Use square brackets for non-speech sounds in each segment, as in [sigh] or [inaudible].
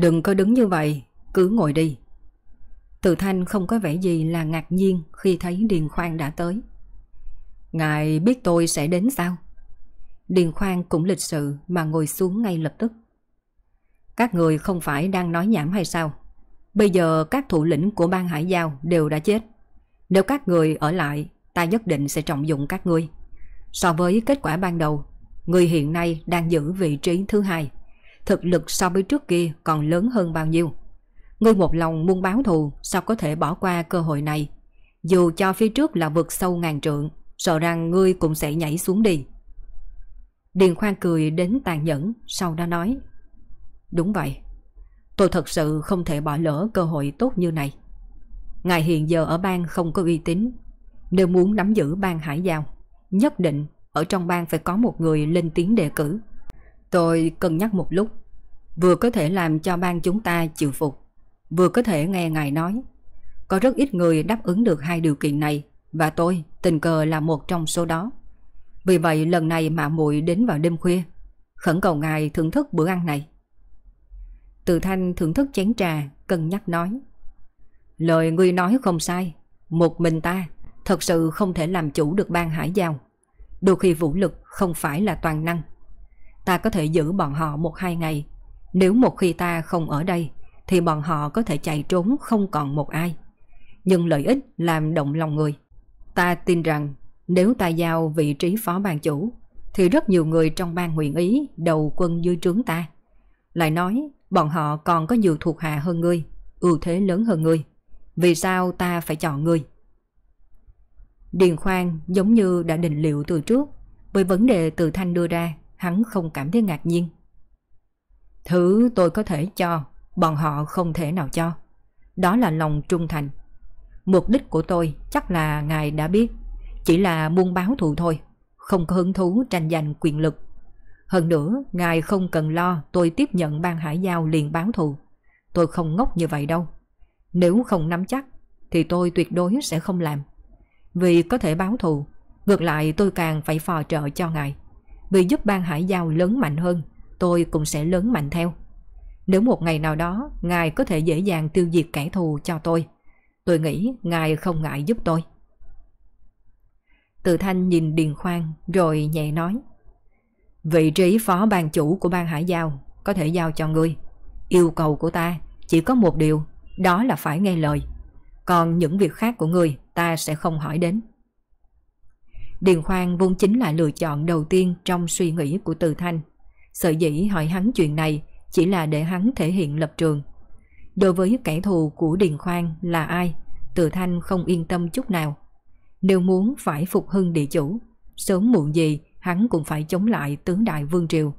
Đừng có đứng như vậy, cứ ngồi đi. Từ Thanh không có vẻ gì là ngạc nhiên khi thấy Điền Khoan đã tới. Ngài biết tôi sẽ đến sao? Điền Khoan cũng lịch sự mà ngồi xuống ngay lập tức. Các người không phải đang nói nhảm hay sao? Bây giờ các thủ lĩnh của bang Hải Giao đều đã chết. Nếu các người ở lại, ta nhất định sẽ trọng dụng các ngươi. So với kết quả ban đầu, người hiện nay đang giữ vị trí thứ hai thực lực so với trước kia còn lớn hơn bao nhiêu. Ngươi một lòng muốn báo thù, sao có thể bỏ qua cơ hội này? Dù cho phía trước là vực sâu ngàn trượng, sợ rằng ngươi cũng sẽ nhảy xuống đi. Điền Khoan cười đến tàn nhẫn, sau đó nói. Đúng vậy, tôi thật sự không thể bỏ lỡ cơ hội tốt như này. Ngài hiện giờ ở bang không có uy tín, nếu muốn nắm giữ bang Hải Giao, nhất định ở trong bang phải có một người lên tiếng đề cử. Tôi cân nhắc một lúc, vừa có thể làm cho bang chúng ta chịu phục, vừa có thể nghe ngài nói. Có rất ít người đáp ứng được hai điều kiện này và tôi tình cờ là một trong số đó. Vì vậy lần này mạ muội đến vào đêm khuya, khẩn cầu ngài thưởng thức bữa ăn này. Từ thanh thưởng thức chén trà, cân nhắc nói. Lời ngươi nói không sai, một mình ta thật sự không thể làm chủ được bang hải giao. Đôi khi vũ lực không phải là toàn năng. Ta có thể giữ bọn họ một hai ngày. Nếu một khi ta không ở đây, thì bọn họ có thể chạy trốn không còn một ai. Nhưng lợi ích làm động lòng người. Ta tin rằng nếu ta giao vị trí phó ban chủ, thì rất nhiều người trong ban nguyện ý đầu quân dưới trướng ta. Lại nói, bọn họ còn có nhiều thuộc hạ hơn ngươi, ưu thế lớn hơn ngươi. Vì sao ta phải chọn ngươi? Điền Khoan giống như đã định liệu từ trước với vấn đề từ thanh đưa ra hắn không cảm thấy ngạc nhiên. Thứ tôi có thể cho, bọn họ không thể nào cho. Đó là lòng trung thành. Mục đích của tôi chắc là ngài đã biết, chỉ là muôn báo thù thôi, không có hứng thú tranh giành quyền lực. Hơn nữa, ngài không cần lo tôi tiếp nhận ban hải giao liền báo thù. Tôi không ngốc như vậy đâu. Nếu không nắm chắc, thì tôi tuyệt đối sẽ không làm. Vì có thể báo thù, ngược lại tôi càng phải phò trợ cho ngài. Vì giúp ban hải giao lớn mạnh hơn, tôi cũng sẽ lớn mạnh theo. Nếu một ngày nào đó ngài có thể dễ dàng tiêu diệt kẻ thù cho tôi, tôi nghĩ ngài không ngại giúp tôi. Từ thanh nhìn Điền Khoan rồi nhẹ nói. Vị trí phó ban chủ của ban hải giao có thể giao cho ngươi. Yêu cầu của ta chỉ có một điều, đó là phải nghe lời. Còn những việc khác của ngươi ta sẽ không hỏi đến. Điền Khoan vốn chính là lựa chọn đầu tiên trong suy nghĩ của Từ Thanh. sợ dĩ hỏi hắn chuyện này chỉ là để hắn thể hiện lập trường. Đối với kẻ thù của Điền Khoan là ai, Từ Thanh không yên tâm chút nào. Nếu muốn phải phục hưng địa chủ, sớm muộn gì hắn cũng phải chống lại tướng đại vương triều.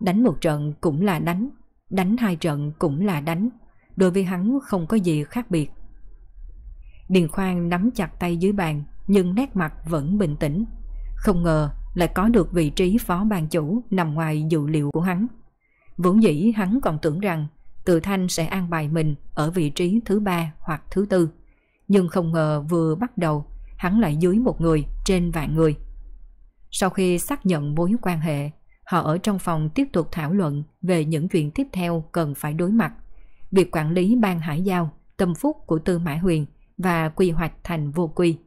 Đánh một trận cũng là đánh, đánh hai trận cũng là đánh, đối với hắn không có gì khác biệt. Điền Khoan nắm chặt tay dưới bàn, nhưng nét mặt vẫn bình tĩnh. Không ngờ lại có được vị trí phó ban chủ nằm ngoài dự liệu của hắn. Vốn dĩ hắn còn tưởng rằng Từ Thanh sẽ an bài mình ở vị trí thứ ba hoặc thứ tư. Nhưng không ngờ vừa bắt đầu hắn lại dưới một người trên vạn người. Sau khi xác nhận mối quan hệ, họ ở trong phòng tiếp tục thảo luận về những chuyện tiếp theo cần phải đối mặt. Việc quản lý ban hải giao, tâm phúc của Tư Mã Huyền và quy hoạch thành vô quy.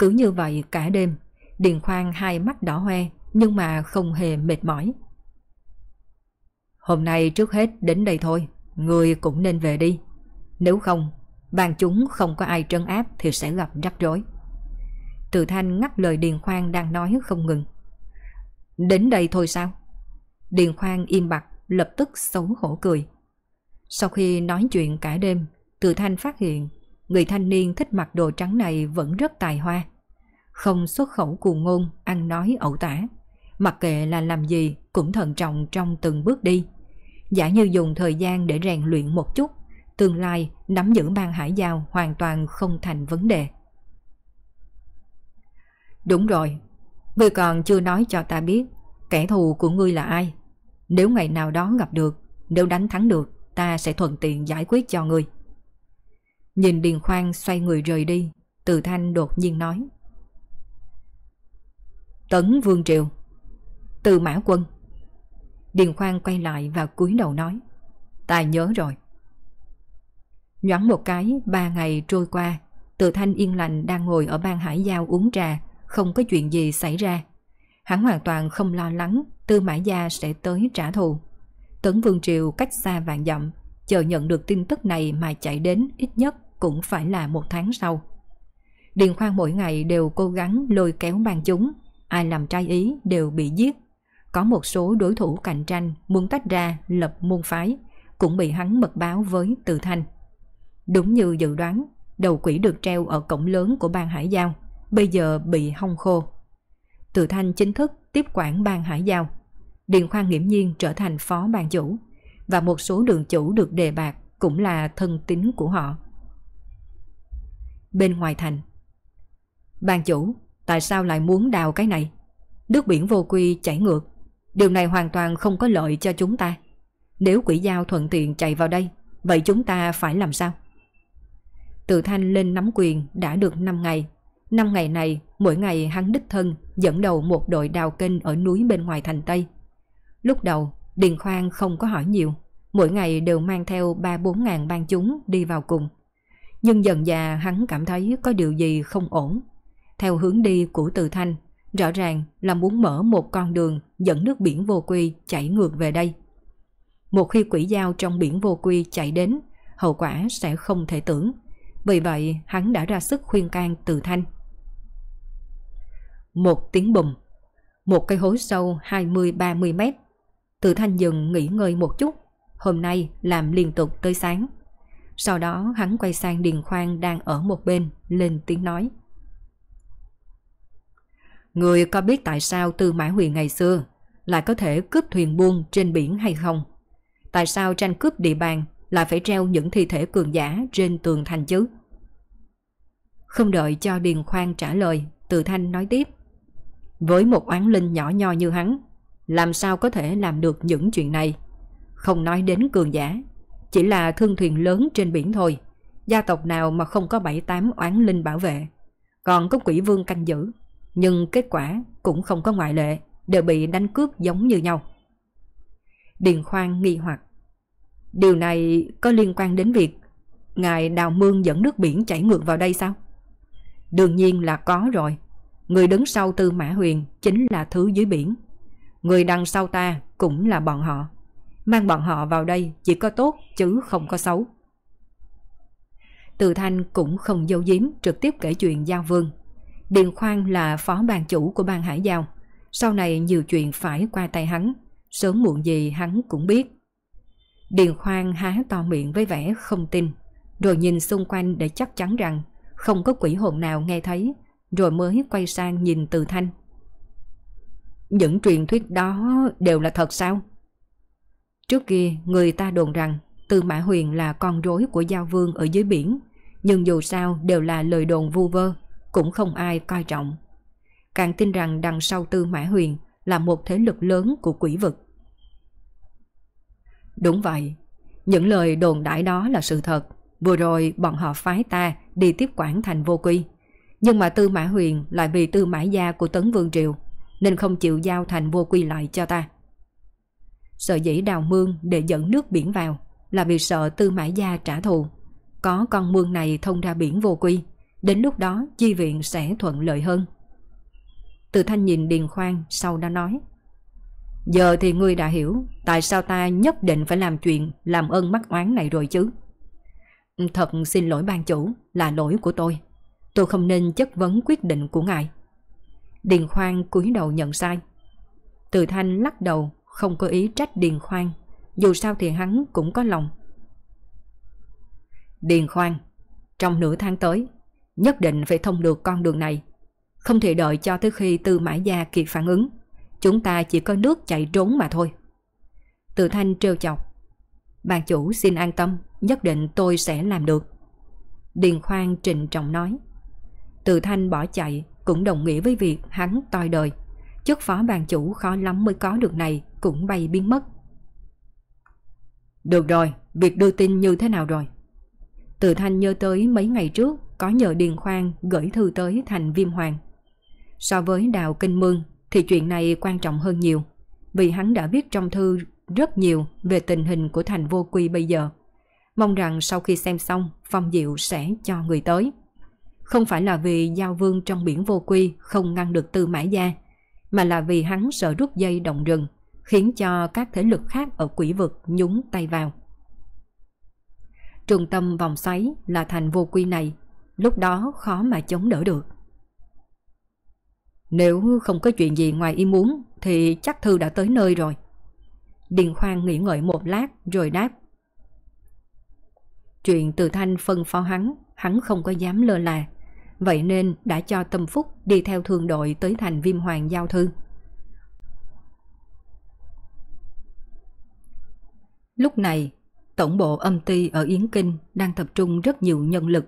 Cứ như vậy cả đêm, Điền Khoan hai mắt đỏ hoe nhưng mà không hề mệt mỏi. Hôm nay trước hết đến đây thôi, người cũng nên về đi. Nếu không, bàn chúng không có ai trấn áp thì sẽ gặp rắc rối. Từ thanh ngắt lời Điền Khoan đang nói không ngừng. Đến đây thôi sao? Điền Khoan im bặt, lập tức xấu hổ cười. Sau khi nói chuyện cả đêm, Từ thanh phát hiện người thanh niên thích mặc đồ trắng này vẫn rất tài hoa. Không xuất khẩu cuồng ngôn, ăn nói ẩu tả. Mặc kệ là làm gì cũng thận trọng trong từng bước đi. Giả như dùng thời gian để rèn luyện một chút, tương lai nắm giữ bang hải giao hoàn toàn không thành vấn đề. Đúng rồi, ngươi còn chưa nói cho ta biết kẻ thù của ngươi là ai. Nếu ngày nào đó gặp được, nếu đánh thắng được, ta sẽ thuận tiện giải quyết cho ngươi. Nhìn Điền Khoan xoay người rời đi, Từ Thanh đột nhiên nói. Tấn Vương Triều Từ Mã Quân Điền Khoan quay lại và cúi đầu nói. Ta nhớ rồi. Nhoắn một cái, ba ngày trôi qua, Từ Thanh yên lành đang ngồi ở ban hải giao uống trà, không có chuyện gì xảy ra. Hắn hoàn toàn không lo lắng Tư Mã Gia sẽ tới trả thù. Tấn Vương Triều cách xa vạn dặm, chờ nhận được tin tức này mà chạy đến ít nhất cũng phải là một tháng sau. Điền Khoan mỗi ngày đều cố gắng lôi kéo ban chúng, ai làm trai ý đều bị giết. Có một số đối thủ cạnh tranh muốn tách ra lập môn phái, cũng bị hắn mật báo với Từ Thanh. Đúng như dự đoán, đầu quỷ được treo ở cổng lớn của bang Hải Giao, bây giờ bị hong khô. Từ Thanh chính thức tiếp quản bang Hải Giao. Điền Khoan nghiễm nhiên trở thành phó ban chủ, và một số đường chủ được đề bạc cũng là thân tín của họ. Bên ngoài thành Bàn chủ, tại sao lại muốn đào cái này? Nước biển vô quy chảy ngược, điều này hoàn toàn không có lợi cho chúng ta. Nếu quỷ giao thuận tiện chạy vào đây, vậy chúng ta phải làm sao? Từ Thanh lên nắm quyền đã được 5 ngày. 5 ngày này, mỗi ngày hắn đích thân dẫn đầu một đội đào kênh ở núi bên ngoài thành Tây. Lúc đầu, Điền Khoan không có hỏi nhiều, mỗi ngày đều mang theo 3-4 ngàn ban chúng đi vào cùng. Nhưng dần già hắn cảm thấy có điều gì không ổn. Theo hướng đi của Từ Thanh, rõ ràng là muốn mở một con đường dẫn nước biển vô quy chảy ngược về đây. Một khi quỷ dao trong biển vô quy chạy đến, hậu quả sẽ không thể tưởng. Vì vậy, hắn đã ra sức khuyên can Từ Thanh. Một tiếng bùm, một cây hố sâu 20-30 mét. Từ Thanh dừng nghỉ ngơi một chút, hôm nay làm liên tục tới sáng. Sau đó hắn quay sang Điền Khoan đang ở một bên, lên tiếng nói. Người có biết tại sao Tư Mã Huyền ngày xưa lại có thể cướp thuyền buôn trên biển hay không? Tại sao tranh cướp địa bàn lại phải treo những thi thể cường giả trên tường thành chứ? Không đợi cho Điền Khoan trả lời, Từ Thanh nói tiếp. Với một oán linh nhỏ nho như hắn, làm sao có thể làm được những chuyện này? Không nói đến cường giả, chỉ là thương thuyền lớn trên biển thôi. Gia tộc nào mà không có bảy tám oán linh bảo vệ. Còn có quỷ vương canh giữ. Nhưng kết quả cũng không có ngoại lệ, đều bị đánh cướp giống như nhau. Điền Khoan nghi hoặc. Điều này có liên quan đến việc ngài đào mương dẫn nước biển chảy ngược vào đây sao? Đương nhiên là có rồi. Người đứng sau Tư Mã Huyền chính là thứ dưới biển. Người đằng sau ta cũng là bọn họ. Mang bọn họ vào đây chỉ có tốt chứ không có xấu. Từ Thanh cũng không giấu giếm trực tiếp kể chuyện Giao Vương. Điền Khoan là phó ban chủ của ban Hải Giao. Sau này nhiều chuyện phải qua tay hắn. Sớm muộn gì hắn cũng biết. Điền Khoan há to miệng với vẻ không tin. Rồi nhìn xung quanh để chắc chắn rằng không có quỷ hồn nào nghe thấy. Rồi mới quay sang nhìn Từ Thanh. Những truyền thuyết đó đều là thật sao? Trước kia người ta đồn rằng Tư Mã Huyền là con rối của Giao Vương ở dưới biển, nhưng dù sao đều là lời đồn vu vơ, cũng không ai coi trọng. Càng tin rằng đằng sau Tư Mã Huyền là một thế lực lớn của quỷ vực. Đúng vậy, những lời đồn đại đó là sự thật. Vừa rồi bọn họ phái ta đi tiếp quản thành vô quy. Nhưng mà Tư Mã Huyền lại vì Tư Mã Gia của Tấn Vương Triều nên không chịu giao thành vô quy lại cho ta. Sợ dĩ đào mương để dẫn nước biển vào là vì sợ Tư Mã Gia trả thù. Có con mương này thông ra biển vô quy, đến lúc đó chi viện sẽ thuận lợi hơn. Từ thanh nhìn Điền Khoan sau đó nói Giờ thì ngươi đã hiểu tại sao ta nhất định phải làm chuyện làm ơn mắc oán này rồi chứ. Thật xin lỗi ban chủ, là lỗi của tôi. Tôi không nên chất vấn quyết định của ngài. Điền Khoan cúi đầu nhận sai. Từ thanh lắc đầu không có ý trách Điền Khoan, dù sao thì hắn cũng có lòng. Điền Khoan, Trong nửa tháng tới, nhất định phải thông được con đường này. Không thể đợi cho tới khi Tư Mã Gia kịp phản ứng. Chúng ta chỉ có nước chạy trốn mà thôi. Từ Thanh trêu chọc. Bàn chủ xin an tâm, nhất định tôi sẽ làm được. Điền Khoan trịnh trọng nói. Từ Thanh bỏ chạy cũng đồng nghĩa với việc hắn toi đời. Chức phó bàn chủ khó lắm mới có được này cũng bay biến mất. Được rồi, việc đưa tin như thế nào rồi? Từ Thanh nhớ tới mấy ngày trước có nhờ Điền Khoan gửi thư tới thành Viêm Hoàng. So với Đào Kinh Mương thì chuyện này quan trọng hơn nhiều vì hắn đã viết trong thư rất nhiều về tình hình của thành vô quy bây giờ. Mong rằng sau khi xem xong, Phong Diệu sẽ cho người tới. Không phải là vì giao vương trong biển vô quy không ngăn được tư mã gia, mà là vì hắn sợ rút dây động rừng, khiến cho các thế lực khác ở quỷ vực nhúng tay vào. Trung tâm vòng xoáy là thành vô quy này, lúc đó khó mà chống đỡ được. Nếu không có chuyện gì ngoài ý muốn thì chắc Thư đã tới nơi rồi. Điền Khoan nghĩ ngợi một lát rồi đáp. Chuyện từ thanh phân phó hắn, hắn không có dám lơ là. Vậy nên đã cho Tâm Phúc đi theo thương đội tới thành Viêm Hoàng giao thư. Lúc này, tổng bộ âm ty ở Yến Kinh đang tập trung rất nhiều nhân lực.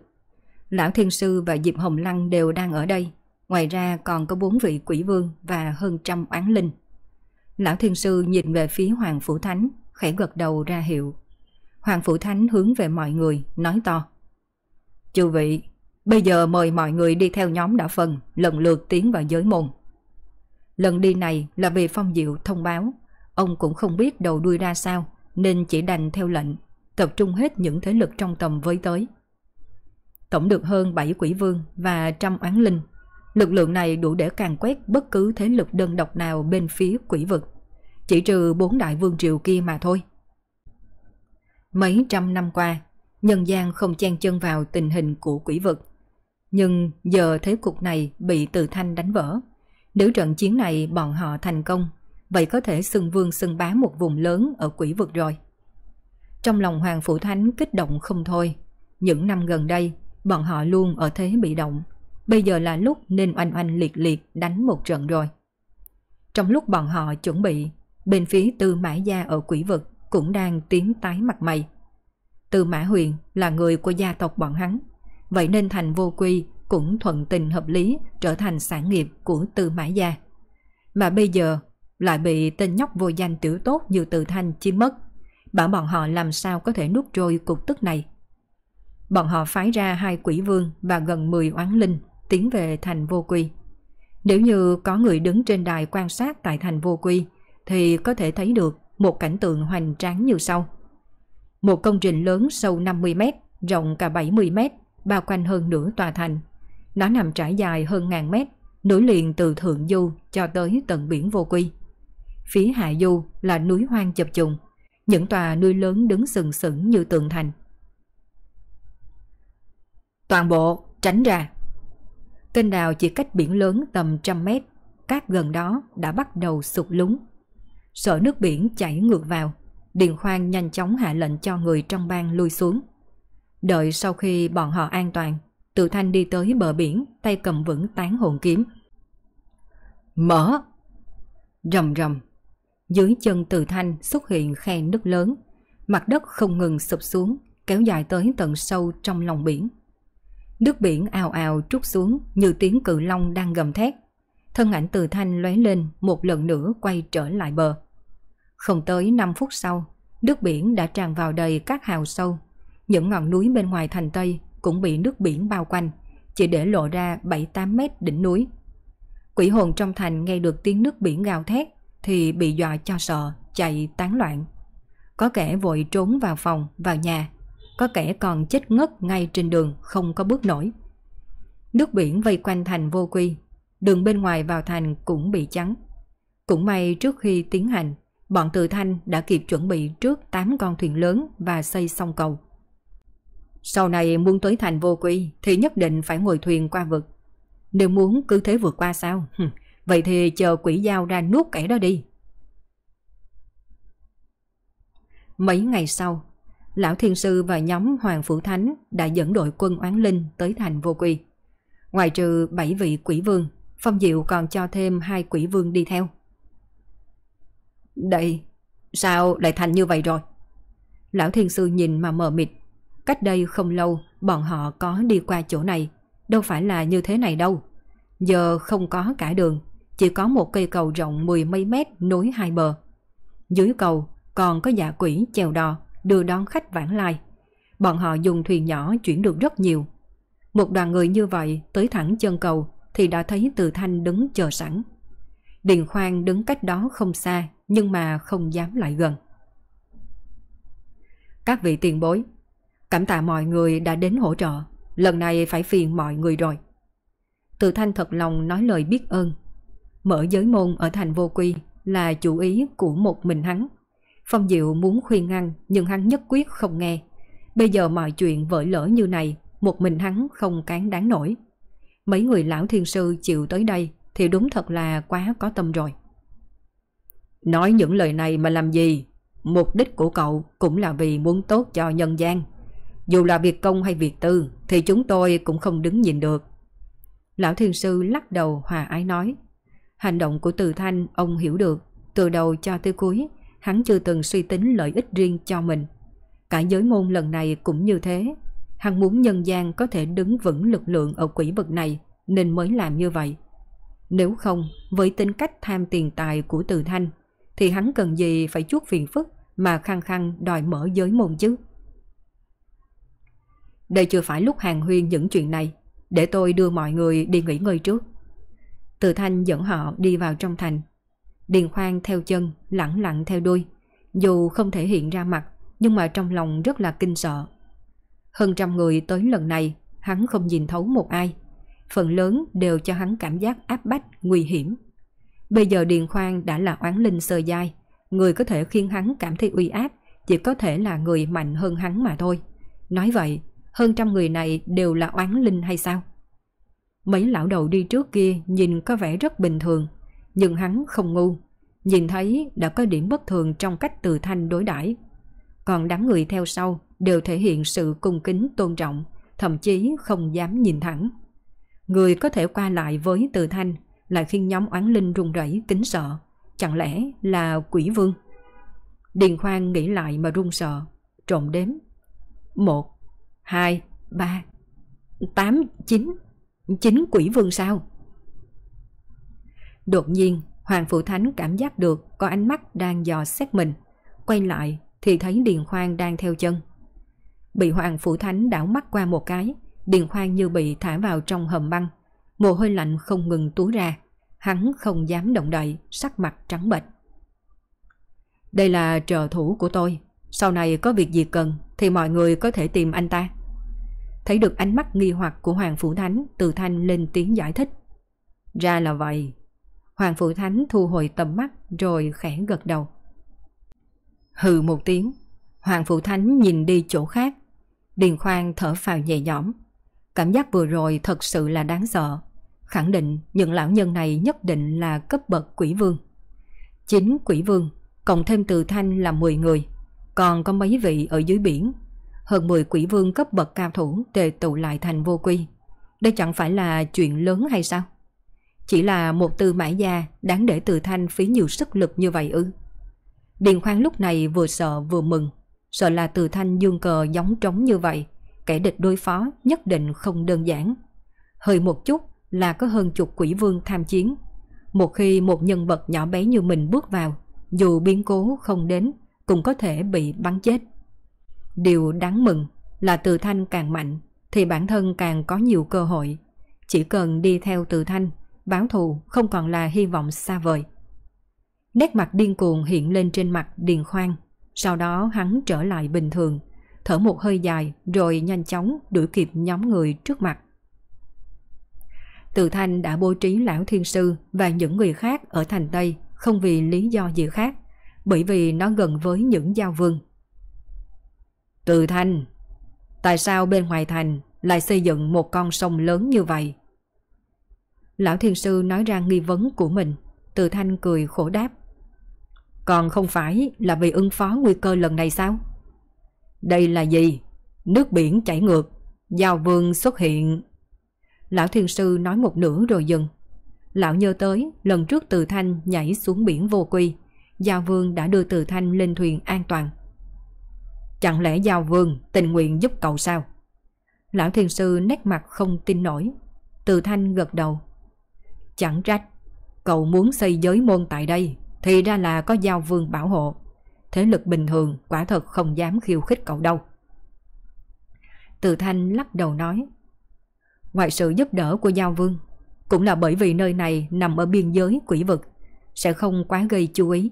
Lão Thiên Sư và Diệp Hồng Lăng đều đang ở đây. Ngoài ra còn có bốn vị quỷ vương và hơn trăm oán linh. Lão Thiên Sư nhìn về phía Hoàng Phủ Thánh, khẽ gật đầu ra hiệu. Hoàng Phủ Thánh hướng về mọi người, nói to. Chư vị, bây giờ mời mọi người đi theo nhóm đã phân, lần lượt tiến vào giới môn. Lần đi này là vì Phong Diệu thông báo, ông cũng không biết đầu đuôi ra sao, nên chỉ đành theo lệnh, tập trung hết những thế lực trong tầm với tới. Tổng được hơn 7 quỷ vương và trăm oán linh Lực lượng này đủ để càng quét bất cứ thế lực đơn độc nào bên phía quỷ vực. Chỉ trừ bốn đại vương triều kia mà thôi. Mấy trăm năm qua, nhân gian không chen chân vào tình hình của quỷ vực. Nhưng giờ thế cục này bị từ thanh đánh vỡ. Nếu trận chiến này bọn họ thành công, vậy có thể xưng vương xưng bá một vùng lớn ở quỷ vực rồi. Trong lòng Hoàng Phủ Thánh kích động không thôi. Những năm gần đây, bọn họ luôn ở thế bị động, Bây giờ là lúc nên oanh oanh liệt liệt đánh một trận rồi. Trong lúc bọn họ chuẩn bị, bên phía tư mã gia ở quỷ vực cũng đang tiến tái mặt mày. Tư mã huyền là người của gia tộc bọn hắn, vậy nên thành vô quy cũng thuận tình hợp lý trở thành sản nghiệp của tư mã gia. Mà bây giờ lại bị tên nhóc vô danh tiểu tốt như từ thanh chiếm mất, bảo bọn họ làm sao có thể nuốt trôi cục tức này. Bọn họ phái ra hai quỷ vương và gần 10 oán linh tiến về thành vô quy. Nếu như có người đứng trên đài quan sát tại thành vô quy, thì có thể thấy được một cảnh tượng hoành tráng như sau. Một công trình lớn sâu 50 mét, rộng cả 70 mét, bao quanh hơn nửa tòa thành. Nó nằm trải dài hơn ngàn mét, nối liền từ thượng du cho tới tận biển vô quy. Phía hạ du là núi hoang chập trùng, những tòa núi lớn đứng sừng sững như tường thành. Toàn bộ tránh ra. Kênh đào chỉ cách biển lớn tầm trăm mét, cát gần đó đã bắt đầu sụt lún. Sợ nước biển chảy ngược vào, Điền Khoan nhanh chóng hạ lệnh cho người trong bang lui xuống. Đợi sau khi bọn họ an toàn, Tự Thanh đi tới bờ biển, tay cầm vững tán hồn kiếm. Mở! Rầm rầm! Dưới chân Từ Thanh xuất hiện khe nước lớn, mặt đất không ngừng sụp xuống, kéo dài tới tận sâu trong lòng biển. Nước biển ào ào trút xuống như tiếng cự long đang gầm thét. Thân ảnh từ thanh lóe lên một lần nữa quay trở lại bờ. Không tới 5 phút sau, nước biển đã tràn vào đầy các hào sâu. Những ngọn núi bên ngoài thành Tây cũng bị nước biển bao quanh, chỉ để lộ ra 7-8 mét đỉnh núi. Quỷ hồn trong thành nghe được tiếng nước biển gào thét thì bị dọa cho sợ, chạy tán loạn. Có kẻ vội trốn vào phòng, vào nhà có kẻ còn chết ngất ngay trên đường không có bước nổi. Nước biển vây quanh thành vô quy, đường bên ngoài vào thành cũng bị chắn. Cũng may trước khi tiến hành, bọn Từ Thanh đã kịp chuẩn bị trước 8 con thuyền lớn và xây xong cầu. Sau này muốn tới thành vô quy thì nhất định phải ngồi thuyền qua vực. Nếu muốn cứ thế vượt qua sao? Vậy thì chờ quỷ giao ra nuốt kẻ đó đi. Mấy ngày sau, Lão Thiên Sư và nhóm Hoàng Phủ Thánh đã dẫn đội quân oán linh tới thành vô quy. Ngoài trừ 7 vị quỷ vương, Phong Diệu còn cho thêm hai quỷ vương đi theo. Đây, sao lại thành như vậy rồi? Lão Thiên Sư nhìn mà mờ mịt. Cách đây không lâu, bọn họ có đi qua chỗ này. Đâu phải là như thế này đâu. Giờ không có cả đường, chỉ có một cây cầu rộng mười mấy mét nối hai bờ. Dưới cầu còn có dạ quỷ chèo đò đưa đón khách vãng lai. Bọn họ dùng thuyền nhỏ chuyển được rất nhiều. Một đoàn người như vậy tới thẳng chân cầu thì đã thấy Từ Thanh đứng chờ sẵn. Điền Khoan đứng cách đó không xa nhưng mà không dám lại gần. Các vị tiền bối, cảm tạ mọi người đã đến hỗ trợ. Lần này phải phiền mọi người rồi. Từ Thanh thật lòng nói lời biết ơn. Mở giới môn ở thành vô quy là chủ ý của một mình hắn. Phong Diệu muốn khuyên ngăn nhưng hắn nhất quyết không nghe. Bây giờ mọi chuyện vỡ lỡ như này, một mình hắn không cán đáng nổi. Mấy người lão thiên sư chịu tới đây thì đúng thật là quá có tâm rồi. Nói những lời này mà làm gì? Mục đích của cậu cũng là vì muốn tốt cho nhân gian. Dù là việc công hay việc tư thì chúng tôi cũng không đứng nhìn được. Lão thiên sư lắc đầu hòa ái nói. Hành động của từ thanh ông hiểu được. Từ đầu cho tới cuối, hắn chưa từng suy tính lợi ích riêng cho mình. Cả giới môn lần này cũng như thế. Hắn muốn nhân gian có thể đứng vững lực lượng ở quỷ vực này nên mới làm như vậy. Nếu không, với tính cách tham tiền tài của từ thanh, thì hắn cần gì phải chuốt phiền phức mà khăng khăng đòi mở giới môn chứ. Đây chưa phải lúc hàng huyên những chuyện này, để tôi đưa mọi người đi nghỉ ngơi trước. Từ thanh dẫn họ đi vào trong thành. Điền khoan theo chân, lẳng lặng theo đuôi. Dù không thể hiện ra mặt, nhưng mà trong lòng rất là kinh sợ. Hơn trăm người tới lần này, hắn không nhìn thấu một ai. Phần lớn đều cho hắn cảm giác áp bách, nguy hiểm. Bây giờ Điền Khoan đã là oán linh sơ dai. người có thể khiến hắn cảm thấy uy áp chỉ có thể là người mạnh hơn hắn mà thôi. Nói vậy, hơn trăm người này đều là oán linh hay sao? Mấy lão đầu đi trước kia nhìn có vẻ rất bình thường, nhưng hắn không ngu. Nhìn thấy đã có điểm bất thường trong cách từ thanh đối đãi Còn đám người theo sau đều thể hiện sự cung kính tôn trọng, thậm chí không dám nhìn thẳng. Người có thể qua lại với từ thanh lại khiến nhóm oán linh run rẩy kính sợ. Chẳng lẽ là quỷ vương? Điền Khoan nghĩ lại mà run sợ, trộm đếm. Một, hai, ba, tám, chín. Chín quỷ vương sao? Đột nhiên, Hoàng Phụ Thánh cảm giác được có ánh mắt đang dò xét mình. Quay lại thì thấy Điền Khoan đang theo chân. Bị Hoàng Phụ Thánh đảo mắt qua một cái, Điền Khoan như bị thả vào trong hầm băng. Mồ hôi lạnh không ngừng túa ra. Hắn không dám động đậy, sắc mặt trắng bệch. Đây là trợ thủ của tôi. Sau này có việc gì cần thì mọi người có thể tìm anh ta. Thấy được ánh mắt nghi hoặc của Hoàng Phủ Thánh, Từ Thanh lên tiếng giải thích. Ra là vậy. Hoàng Phủ Thánh thu hồi tầm mắt rồi khẽ gật đầu. Hừ một tiếng, Hoàng Phủ Thánh nhìn đi chỗ khác. Điền Khoan thở phào nhẹ nhõm. Cảm giác vừa rồi thật sự là đáng sợ. Khẳng định những lão nhân này nhất định là cấp bậc quỷ vương. Chính quỷ vương, cộng thêm từ thanh là 10 người. Còn có mấy vị ở dưới biển hơn 10 quỷ vương cấp bậc cao thủ tề tụ lại thành vô quy. Đây chẳng phải là chuyện lớn hay sao? Chỉ là một tư mãi gia đáng để từ thanh phí nhiều sức lực như vậy ư. Điền khoan lúc này vừa sợ vừa mừng. Sợ là từ thanh dương cờ giống trống như vậy. Kẻ địch đối phó nhất định không đơn giản. Hơi một chút là có hơn chục quỷ vương tham chiến. Một khi một nhân vật nhỏ bé như mình bước vào, dù biến cố không đến, cũng có thể bị bắn chết. Điều đáng mừng là từ thanh càng mạnh thì bản thân càng có nhiều cơ hội. Chỉ cần đi theo từ thanh, báo thù không còn là hy vọng xa vời. Nét mặt điên cuồng hiện lên trên mặt Điền Khoan, sau đó hắn trở lại bình thường, thở một hơi dài rồi nhanh chóng đuổi kịp nhóm người trước mặt. Từ Thanh đã bố trí Lão Thiên Sư và những người khác ở thành Tây không vì lý do gì khác, bởi vì nó gần với những giao vương. Từ Thanh, tại sao bên ngoài thành lại xây dựng một con sông lớn như vậy? Lão Thiên Sư nói ra nghi vấn của mình, Từ Thanh cười khổ đáp. Còn không phải là vì ứng phó nguy cơ lần này sao? Đây là gì? Nước biển chảy ngược, giao vương xuất hiện. Lão thiên sư nói một nửa rồi dừng. Lão nhớ tới lần trước từ thanh nhảy xuống biển vô quy, giao vương đã đưa từ thanh lên thuyền an toàn. Chẳng lẽ giao vương tình nguyện giúp cậu sao? Lão thiên sư nét mặt không tin nổi. Từ thanh gật đầu. Chẳng trách, cậu muốn xây giới môn tại đây, thì ra là có giao vương bảo hộ. Thế lực bình thường quả thật không dám khiêu khích cậu đâu. Từ thanh lắc đầu nói. Ngoài sự giúp đỡ của giao vương, cũng là bởi vì nơi này nằm ở biên giới quỷ vực, sẽ không quá gây chú ý.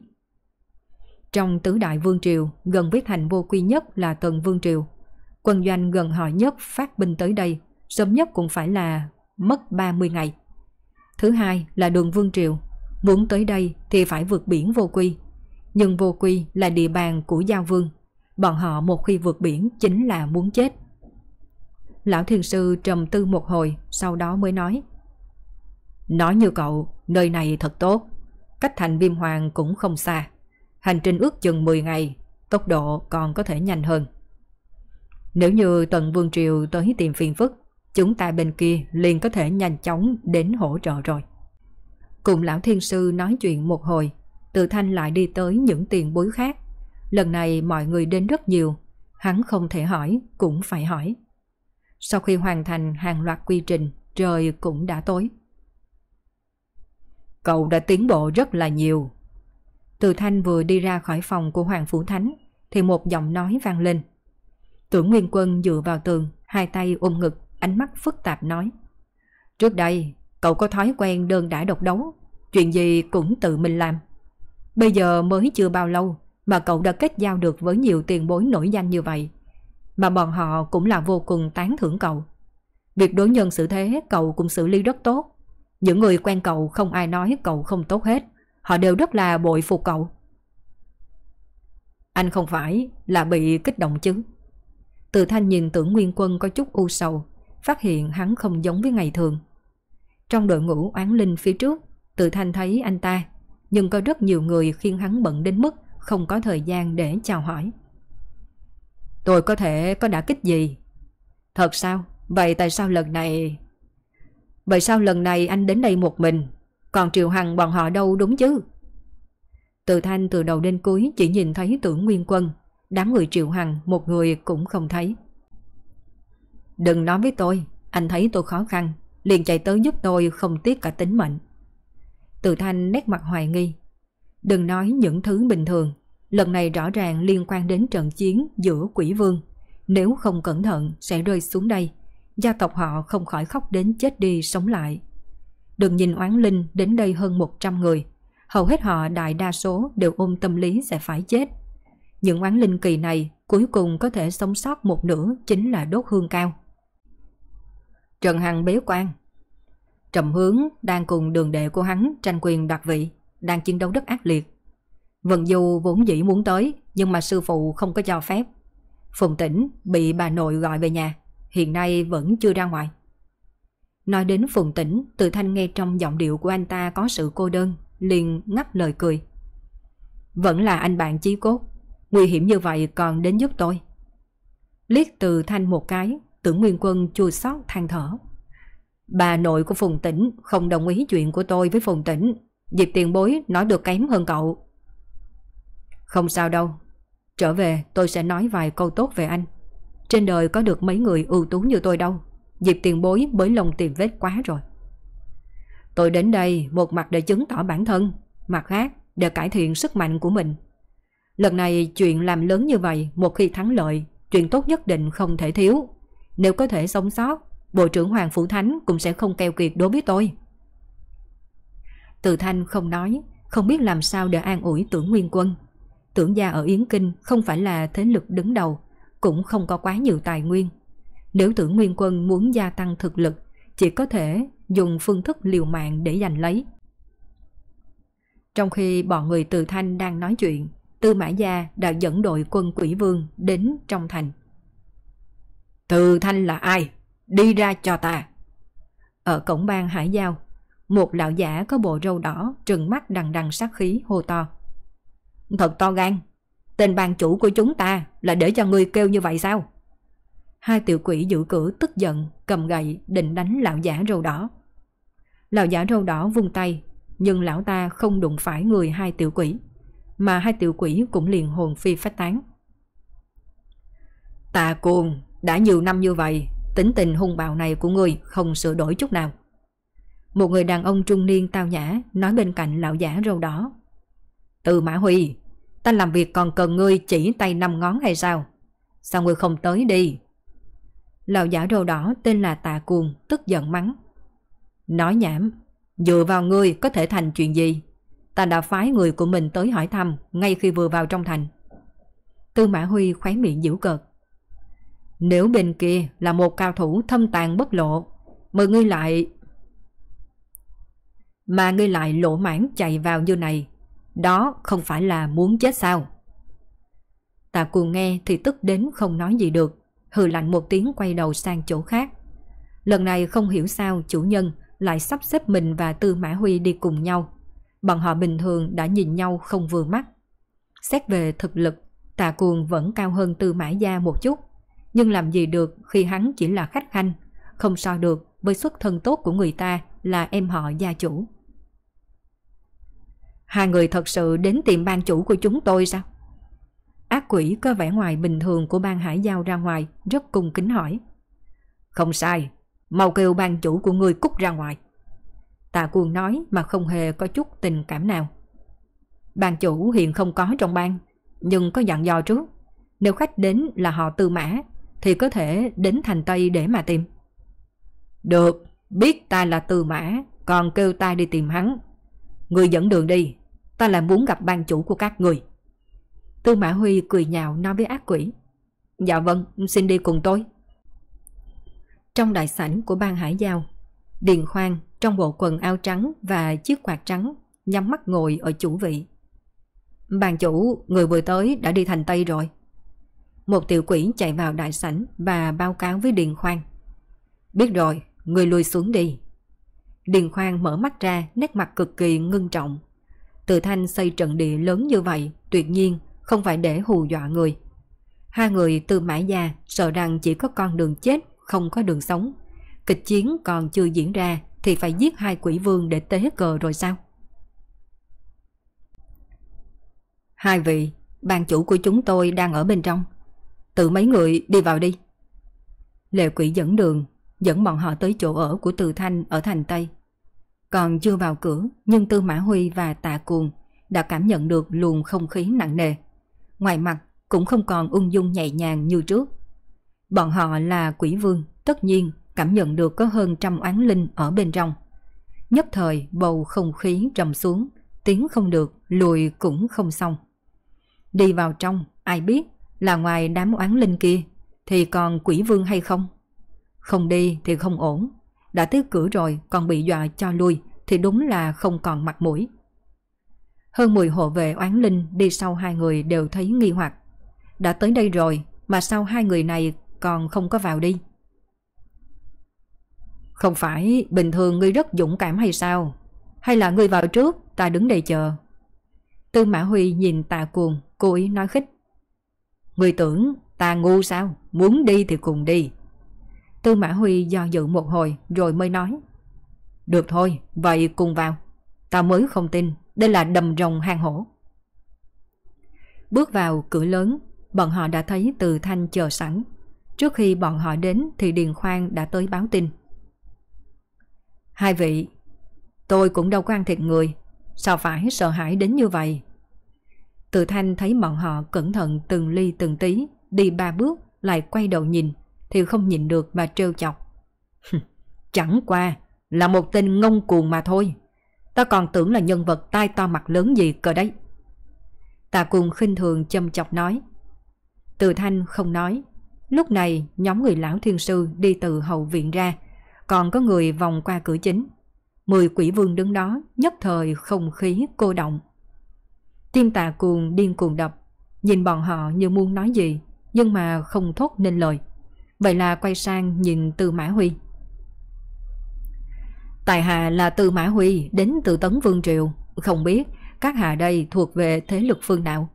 Trong tứ đại vương triều, gần với thành vô quy nhất là tần vương triều. Quân doanh gần họ nhất phát binh tới đây, sớm nhất cũng phải là mất 30 ngày. Thứ hai là đường vương triều, muốn tới đây thì phải vượt biển vô quy. Nhưng vô quy là địa bàn của giao vương, bọn họ một khi vượt biển chính là muốn chết. Lão thiền sư trầm tư một hồi, sau đó mới nói. Nói như cậu, nơi này thật tốt, cách thành viêm hoàng cũng không xa. Hành trình ước chừng 10 ngày, tốc độ còn có thể nhanh hơn. Nếu như Tần Vương Triều tới tìm phiền phức, chúng ta bên kia liền có thể nhanh chóng đến hỗ trợ rồi. Cùng lão thiên sư nói chuyện một hồi, từ thanh lại đi tới những tiền bối khác. Lần này mọi người đến rất nhiều, hắn không thể hỏi, cũng phải hỏi. Sau khi hoàn thành hàng loạt quy trình, trời cũng đã tối. Cậu đã tiến bộ rất là nhiều, từ thanh vừa đi ra khỏi phòng của Hoàng Phủ Thánh thì một giọng nói vang lên. Tưởng Nguyên Quân dựa vào tường, hai tay ôm ngực, ánh mắt phức tạp nói. Trước đây, cậu có thói quen đơn đã độc đấu, chuyện gì cũng tự mình làm. Bây giờ mới chưa bao lâu mà cậu đã kết giao được với nhiều tiền bối nổi danh như vậy. Mà bọn họ cũng là vô cùng tán thưởng cậu. Việc đối nhân xử thế cậu cũng xử lý rất tốt. Những người quen cậu không ai nói cậu không tốt hết. Họ đều rất là bội phục cậu. Anh không phải là bị kích động chứ. Từ thanh nhìn tưởng Nguyên Quân có chút u sầu, phát hiện hắn không giống với ngày thường. Trong đội ngũ oán linh phía trước, từ thanh thấy anh ta, nhưng có rất nhiều người khiến hắn bận đến mức không có thời gian để chào hỏi. Tôi có thể có đã kích gì? Thật sao? Vậy tại sao lần này... Vậy sao lần này anh đến đây một mình còn Triệu Hằng bọn họ đâu đúng chứ? Từ thanh từ đầu đến cuối chỉ nhìn thấy tưởng Nguyên Quân, đám người Triệu Hằng một người cũng không thấy. Đừng nói với tôi, anh thấy tôi khó khăn, liền chạy tới giúp tôi không tiếc cả tính mệnh. Từ thanh nét mặt hoài nghi. Đừng nói những thứ bình thường, lần này rõ ràng liên quan đến trận chiến giữa quỷ vương. Nếu không cẩn thận sẽ rơi xuống đây, gia tộc họ không khỏi khóc đến chết đi sống lại. Đừng nhìn oán linh đến đây hơn 100 người. Hầu hết họ đại đa số đều ôm tâm lý sẽ phải chết. Những oán linh kỳ này cuối cùng có thể sống sót một nửa chính là đốt hương cao. Trần Hằng bế quan Trầm hướng đang cùng đường đệ của hắn tranh quyền đoạt vị, đang chiến đấu rất ác liệt. Vân Du vốn dĩ muốn tới, nhưng mà sư phụ không có cho phép. Phùng Tĩnh bị bà nội gọi về nhà, hiện nay vẫn chưa ra ngoài. Nói đến Phùng Tĩnh, Từ Thanh nghe trong giọng điệu của anh ta có sự cô đơn, liền ngắt lời cười. Vẫn là anh bạn chí cốt, nguy hiểm như vậy còn đến giúp tôi. Liếc Từ Thanh một cái, tưởng Nguyên Quân chua xót than thở. Bà nội của Phùng Tĩnh không đồng ý chuyện của tôi với Phùng Tĩnh, Diệp tiền bối nói được kém hơn cậu. Không sao đâu, trở về tôi sẽ nói vài câu tốt về anh. Trên đời có được mấy người ưu tú như tôi đâu. Diệp tiền bối bới lông tìm vết quá rồi. Tôi đến đây một mặt để chứng tỏ bản thân, mặt khác để cải thiện sức mạnh của mình. Lần này chuyện làm lớn như vậy, một khi thắng lợi, chuyện tốt nhất định không thể thiếu. Nếu có thể sống sót, Bộ trưởng Hoàng Phủ Thánh cũng sẽ không keo kiệt đối với tôi. Từ Thanh không nói, không biết làm sao để an ủi tưởng Nguyên Quân. Tưởng gia ở Yến Kinh không phải là thế lực đứng đầu, cũng không có quá nhiều tài nguyên. Nếu tưởng Nguyên Quân muốn gia tăng thực lực, chỉ có thể dùng phương thức liều mạng để giành lấy. Trong khi bọn người từ thanh đang nói chuyện, Tư Mã Gia đã dẫn đội quân quỷ vương đến trong thành. Từ thanh là ai? Đi ra cho ta. Ở cổng bang Hải Giao, một lão giả có bộ râu đỏ trừng mắt đằng đằng sát khí hô to. Thật to gan, Tên ban chủ của chúng ta là để cho ngươi kêu như vậy sao? Hai tiểu quỷ giữ cửa tức giận, cầm gậy định đánh lão giả râu đỏ. Lão giả râu đỏ vung tay, nhưng lão ta không đụng phải người hai tiểu quỷ, mà hai tiểu quỷ cũng liền hồn phi phách tán. Tà cuồng, đã nhiều năm như vậy, tính tình hung bạo này của người không sửa đổi chút nào. Một người đàn ông trung niên tao nhã nói bên cạnh lão giả râu đỏ. Từ Mã Huy, ta làm việc còn cần ngươi chỉ tay năm ngón hay sao? Sao ngươi không tới đi? Lão giả râu đỏ tên là Tạ Cuồng tức giận mắng. Nói nhảm, dựa vào ngươi có thể thành chuyện gì? Ta đã phái người của mình tới hỏi thăm ngay khi vừa vào trong thành. Tư Mã Huy khóe miệng giễu cợt. Nếu bên kia là một cao thủ thâm tàn bất lộ, mời ngươi lại... Mà ngươi lại lộ mãn chạy vào như này, đó không phải là muốn chết sao? Tạ cuồng nghe thì tức đến không nói gì được, hừ lạnh một tiếng quay đầu sang chỗ khác. Lần này không hiểu sao chủ nhân lại sắp xếp mình và Tư Mã Huy đi cùng nhau. Bọn họ bình thường đã nhìn nhau không vừa mắt. Xét về thực lực, Tạ Cuồng vẫn cao hơn Tư Mã Gia một chút, nhưng làm gì được khi hắn chỉ là khách khanh, không so được với xuất thân tốt của người ta là em họ gia chủ. Hai người thật sự đến tìm ban chủ của chúng tôi sao? Ác quỷ có vẻ ngoài bình thường của ban hải giao ra ngoài, rất cung kính hỏi. Không sai, mau kêu ban chủ của người cút ra ngoài. Tạ cuồng nói mà không hề có chút tình cảm nào. Ban chủ hiện không có trong ban, nhưng có dặn dò trước. Nếu khách đến là họ tư mã, thì có thể đến thành Tây để mà tìm. Được, biết ta là tư mã, còn kêu ta đi tìm hắn. Người dẫn đường đi, ta là muốn gặp ban chủ của các người. Tư Mã Huy cười nhạo nói với ác quỷ. Dạ vâng, xin đi cùng tôi. Trong đại sảnh của ban hải giao, Điền Khoan trong bộ quần áo trắng và chiếc quạt trắng nhắm mắt ngồi ở chủ vị. Bàn chủ, người vừa tới đã đi thành Tây rồi. Một tiểu quỷ chạy vào đại sảnh và báo cáo với Điền Khoan. Biết rồi, người lùi xuống đi. Điền Khoan mở mắt ra, nét mặt cực kỳ ngưng trọng. Từ thanh xây trận địa lớn như vậy, tuyệt nhiên không phải để hù dọa người. Hai người từ mãi già sợ rằng chỉ có con đường chết, không có đường sống. Kịch chiến còn chưa diễn ra thì phải giết hai quỷ vương để tế cờ rồi sao? Hai vị, ban chủ của chúng tôi đang ở bên trong. Tự mấy người đi vào đi. Lệ quỷ dẫn đường, dẫn bọn họ tới chỗ ở của Từ Thanh ở thành Tây. Còn chưa vào cửa, nhưng Tư Mã Huy và Tạ Cuồng đã cảm nhận được luồng không khí nặng nề. Ngoài mặt cũng không còn ung dung nhẹ nhàng như trước. Bọn họ là quỷ vương, tất nhiên cảm nhận được có hơn trăm oán linh ở bên trong. Nhất thời bầu không khí trầm xuống, tiếng không được, lùi cũng không xong. Đi vào trong, ai biết là ngoài đám oán linh kia thì còn quỷ vương hay không? Không đi thì không ổn, đã tới cửa rồi còn bị dọa cho lui thì đúng là không còn mặt mũi. Hơn 10 hộ vệ oán linh đi sau hai người đều thấy nghi hoặc. Đã tới đây rồi mà sao hai người này còn không có vào đi? Không phải bình thường ngươi rất dũng cảm hay sao? Hay là ngươi vào trước, ta đứng đây chờ? Tư Mã Huy nhìn tà cuồng, cố ý nói khích. Ngươi tưởng ta ngu sao? Muốn đi thì cùng đi. Tư Mã Huy do dự một hồi rồi mới nói. Được thôi, vậy cùng vào. Ta mới không tin, đây là đầm rồng hang hổ. Bước vào cửa lớn, bọn họ đã thấy Từ Thanh chờ sẵn. Trước khi bọn họ đến thì Điền Khoan đã tới báo tin. Hai vị, tôi cũng đâu có ăn thịt người, sao phải sợ hãi đến như vậy? Từ Thanh thấy bọn họ cẩn thận từng ly từng tí, đi ba bước lại quay đầu nhìn, thì không nhìn được mà trêu chọc. [laughs] Chẳng qua là một tên ngông cuồng mà thôi. Ta còn tưởng là nhân vật tai to mặt lớn gì cơ đấy. Tạ cùng khinh thường châm chọc nói. Từ thanh không nói. Lúc này, nhóm người lão thiên sư đi từ hậu viện ra. Còn có người vòng qua cửa chính. Mười quỷ vương đứng đó, nhất thời không khí cô động. Tim tạ cuồng điên cuồng đập. Nhìn bọn họ như muốn nói gì, nhưng mà không thốt nên lời. Vậy là quay sang nhìn Tư Mã Huy. Tài hạ là Tư Mã Huy đến từ Tấn Vương Triều, không biết các hạ đây thuộc về thế lực phương nào.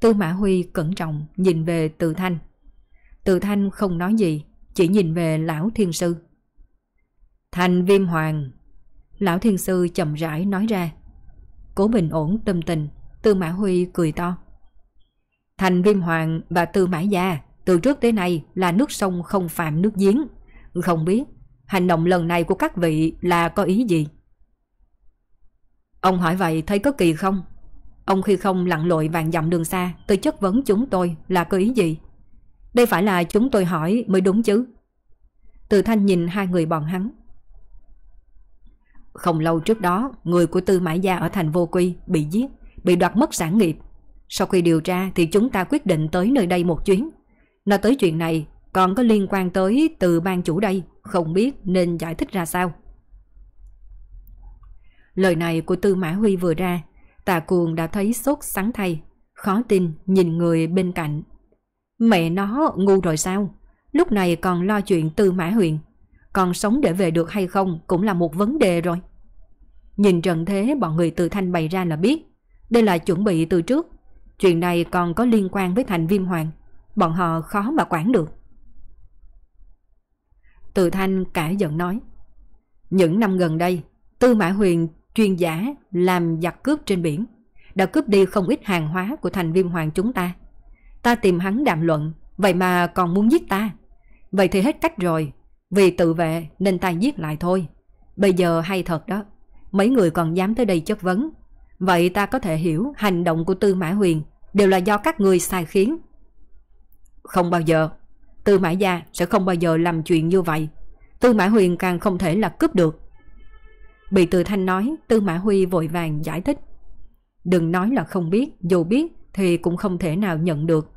Tư Mã Huy cẩn trọng nhìn về Từ Thanh. Từ Thanh không nói gì, chỉ nhìn về Lão Thiên Sư. Thành Viêm Hoàng. Lão Thiên Sư chậm rãi nói ra. Cố bình ổn tâm tình, Tư Mã Huy cười to. Thành Viêm Hoàng và Tư Mã Gia từ trước tới nay là nước sông không phạm nước giếng. Không biết hành động lần này của các vị là có ý gì? Ông hỏi vậy thấy có kỳ không? Ông khi không lặn lội vàng dặm đường xa tôi chất vấn chúng tôi là có ý gì? Đây phải là chúng tôi hỏi mới đúng chứ. Từ thanh nhìn hai người bọn hắn. Không lâu trước đó, người của Tư Mã Gia ở thành Vô Quy bị giết, bị đoạt mất sản nghiệp. Sau khi điều tra thì chúng ta quyết định tới nơi đây một chuyến. Nói tới chuyện này, còn có liên quan tới từ ban chủ đây, không biết nên giải thích ra sao. Lời này của Tư Mã Huy vừa ra, Tà Cuồng đã thấy sốt sắng thay, khó tin nhìn người bên cạnh. Mẹ nó ngu rồi sao? Lúc này còn lo chuyện Tư Mã Huyền. Còn sống để về được hay không cũng là một vấn đề rồi. Nhìn trận thế bọn người từ thanh bày ra là biết. Đây là chuẩn bị từ trước. Chuyện này còn có liên quan với thành viêm hoàng. Bọn họ khó mà quản được. Từ thanh cãi giận nói. Những năm gần đây, Tư Mã Huyền chuyên giả làm giặc cướp trên biển. Đã cướp đi không ít hàng hóa của thành viêm hoàng chúng ta. Ta tìm hắn đàm luận, vậy mà còn muốn giết ta. Vậy thì hết cách rồi, vì tự vệ nên ta giết lại thôi. Bây giờ hay thật đó, mấy người còn dám tới đây chất vấn. Vậy ta có thể hiểu hành động của Tư Mã Huyền đều là do các người sai khiến. Không bao giờ, Tư Mã Gia sẽ không bao giờ làm chuyện như vậy. Tư Mã Huyền càng không thể là cướp được. Bị Từ Thanh nói, Tư Mã Huy vội vàng giải thích. Đừng nói là không biết, dù biết thì cũng không thể nào nhận được.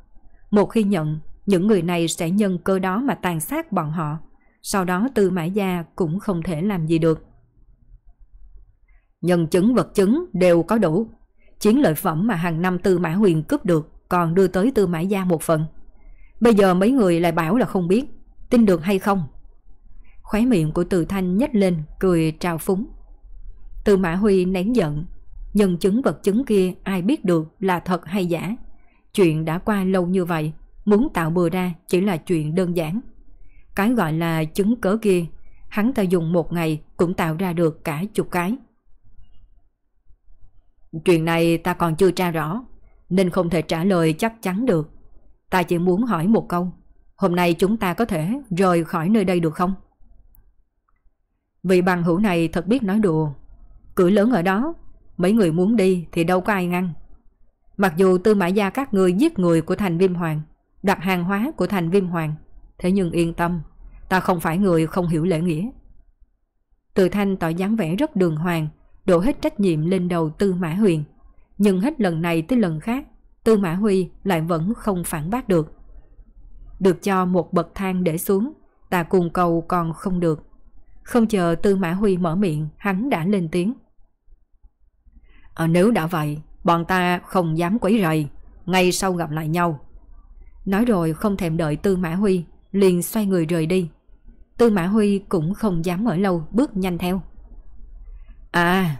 Một khi nhận, những người này sẽ nhân cơ đó mà tàn sát bọn họ. Sau đó Tư Mã Gia cũng không thể làm gì được. Nhân chứng vật chứng đều có đủ. Chiến lợi phẩm mà hàng năm Tư Mã Huyền cướp được còn đưa tới Tư Mã Gia một phần. Bây giờ mấy người lại bảo là không biết, tin được hay không? Khóe miệng của Từ Thanh nhếch lên, cười trào phúng. Từ Mã Huy nén giận, nhân chứng vật chứng kia ai biết được là thật hay giả. Chuyện đã qua lâu như vậy, muốn tạo bừa ra chỉ là chuyện đơn giản. Cái gọi là chứng cớ kia, hắn ta dùng một ngày cũng tạo ra được cả chục cái. Chuyện này ta còn chưa tra rõ, nên không thể trả lời chắc chắn được. Ta chỉ muốn hỏi một câu, hôm nay chúng ta có thể rời khỏi nơi đây được không? Vị bằng hữu này thật biết nói đùa, Cửa lớn ở đó, mấy người muốn đi thì đâu có ai ngăn. Mặc dù tư mã gia các người giết người của thành viêm hoàng, đặt hàng hóa của thành viêm hoàng, thế nhưng yên tâm, ta không phải người không hiểu lễ nghĩa. Từ thanh tỏ dáng vẻ rất đường hoàng, đổ hết trách nhiệm lên đầu tư mã huyền. Nhưng hết lần này tới lần khác, tư mã huy lại vẫn không phản bác được. Được cho một bậc thang để xuống, ta cùng cầu còn không được. Không chờ tư mã huy mở miệng, hắn đã lên tiếng. À, nếu đã vậy, bọn ta không dám quấy rầy, ngay sau gặp lại nhau. Nói rồi không thèm đợi Tư Mã Huy, liền xoay người rời đi. Tư Mã Huy cũng không dám ở lâu, bước nhanh theo. À,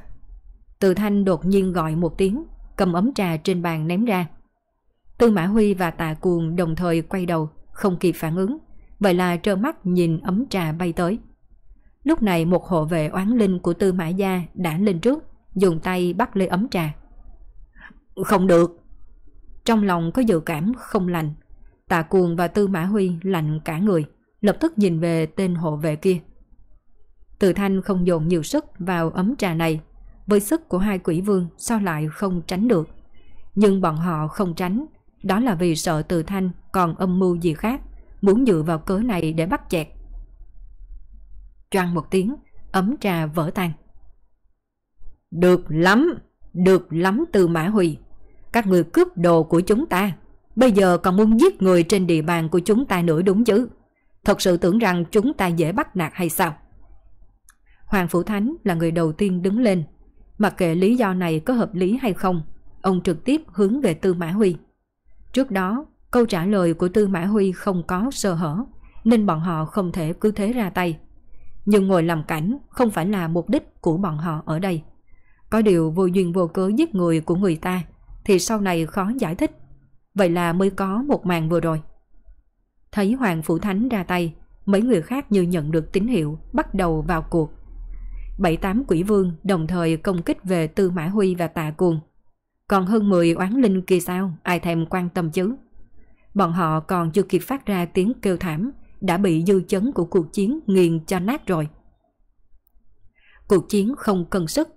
Từ Thanh đột nhiên gọi một tiếng, cầm ấm trà trên bàn ném ra. Tư Mã Huy và Tạ Cuồng đồng thời quay đầu, không kịp phản ứng, vậy là trơ mắt nhìn ấm trà bay tới. Lúc này một hộ vệ oán linh của Tư Mã Gia đã lên trước, dùng tay bắt lấy ấm trà. Không được. Trong lòng có dự cảm không lành. Tạ Cuồng và Tư Mã Huy lạnh cả người, lập tức nhìn về tên hộ vệ kia. Từ Thanh không dồn nhiều sức vào ấm trà này, với sức của hai quỷ vương sao lại không tránh được. Nhưng bọn họ không tránh, đó là vì sợ Từ Thanh còn âm mưu gì khác, muốn dựa vào cớ này để bắt chẹt. Choang một tiếng, ấm trà vỡ tan. Được lắm, được lắm từ Mã Huy. Các người cướp đồ của chúng ta, bây giờ còn muốn giết người trên địa bàn của chúng ta nữa đúng chứ? Thật sự tưởng rằng chúng ta dễ bắt nạt hay sao? Hoàng Phủ Thánh là người đầu tiên đứng lên. Mặc kệ lý do này có hợp lý hay không, ông trực tiếp hướng về Tư Mã Huy. Trước đó, câu trả lời của Tư Mã Huy không có sơ hở, nên bọn họ không thể cứ thế ra tay. Nhưng ngồi làm cảnh không phải là mục đích của bọn họ ở đây. Có điều vô duyên vô cớ giết người của người ta thì sau này khó giải thích. Vậy là mới có một màn vừa rồi. Thấy Hoàng Phủ Thánh ra tay, mấy người khác như nhận được tín hiệu, bắt đầu vào cuộc. Bảy tám quỷ vương đồng thời công kích về Tư Mã Huy và Tạ Cuồng. Còn hơn 10 oán linh kia sao, ai thèm quan tâm chứ. Bọn họ còn chưa kịp phát ra tiếng kêu thảm, đã bị dư chấn của cuộc chiến nghiền cho nát rồi. Cuộc chiến không cân sức,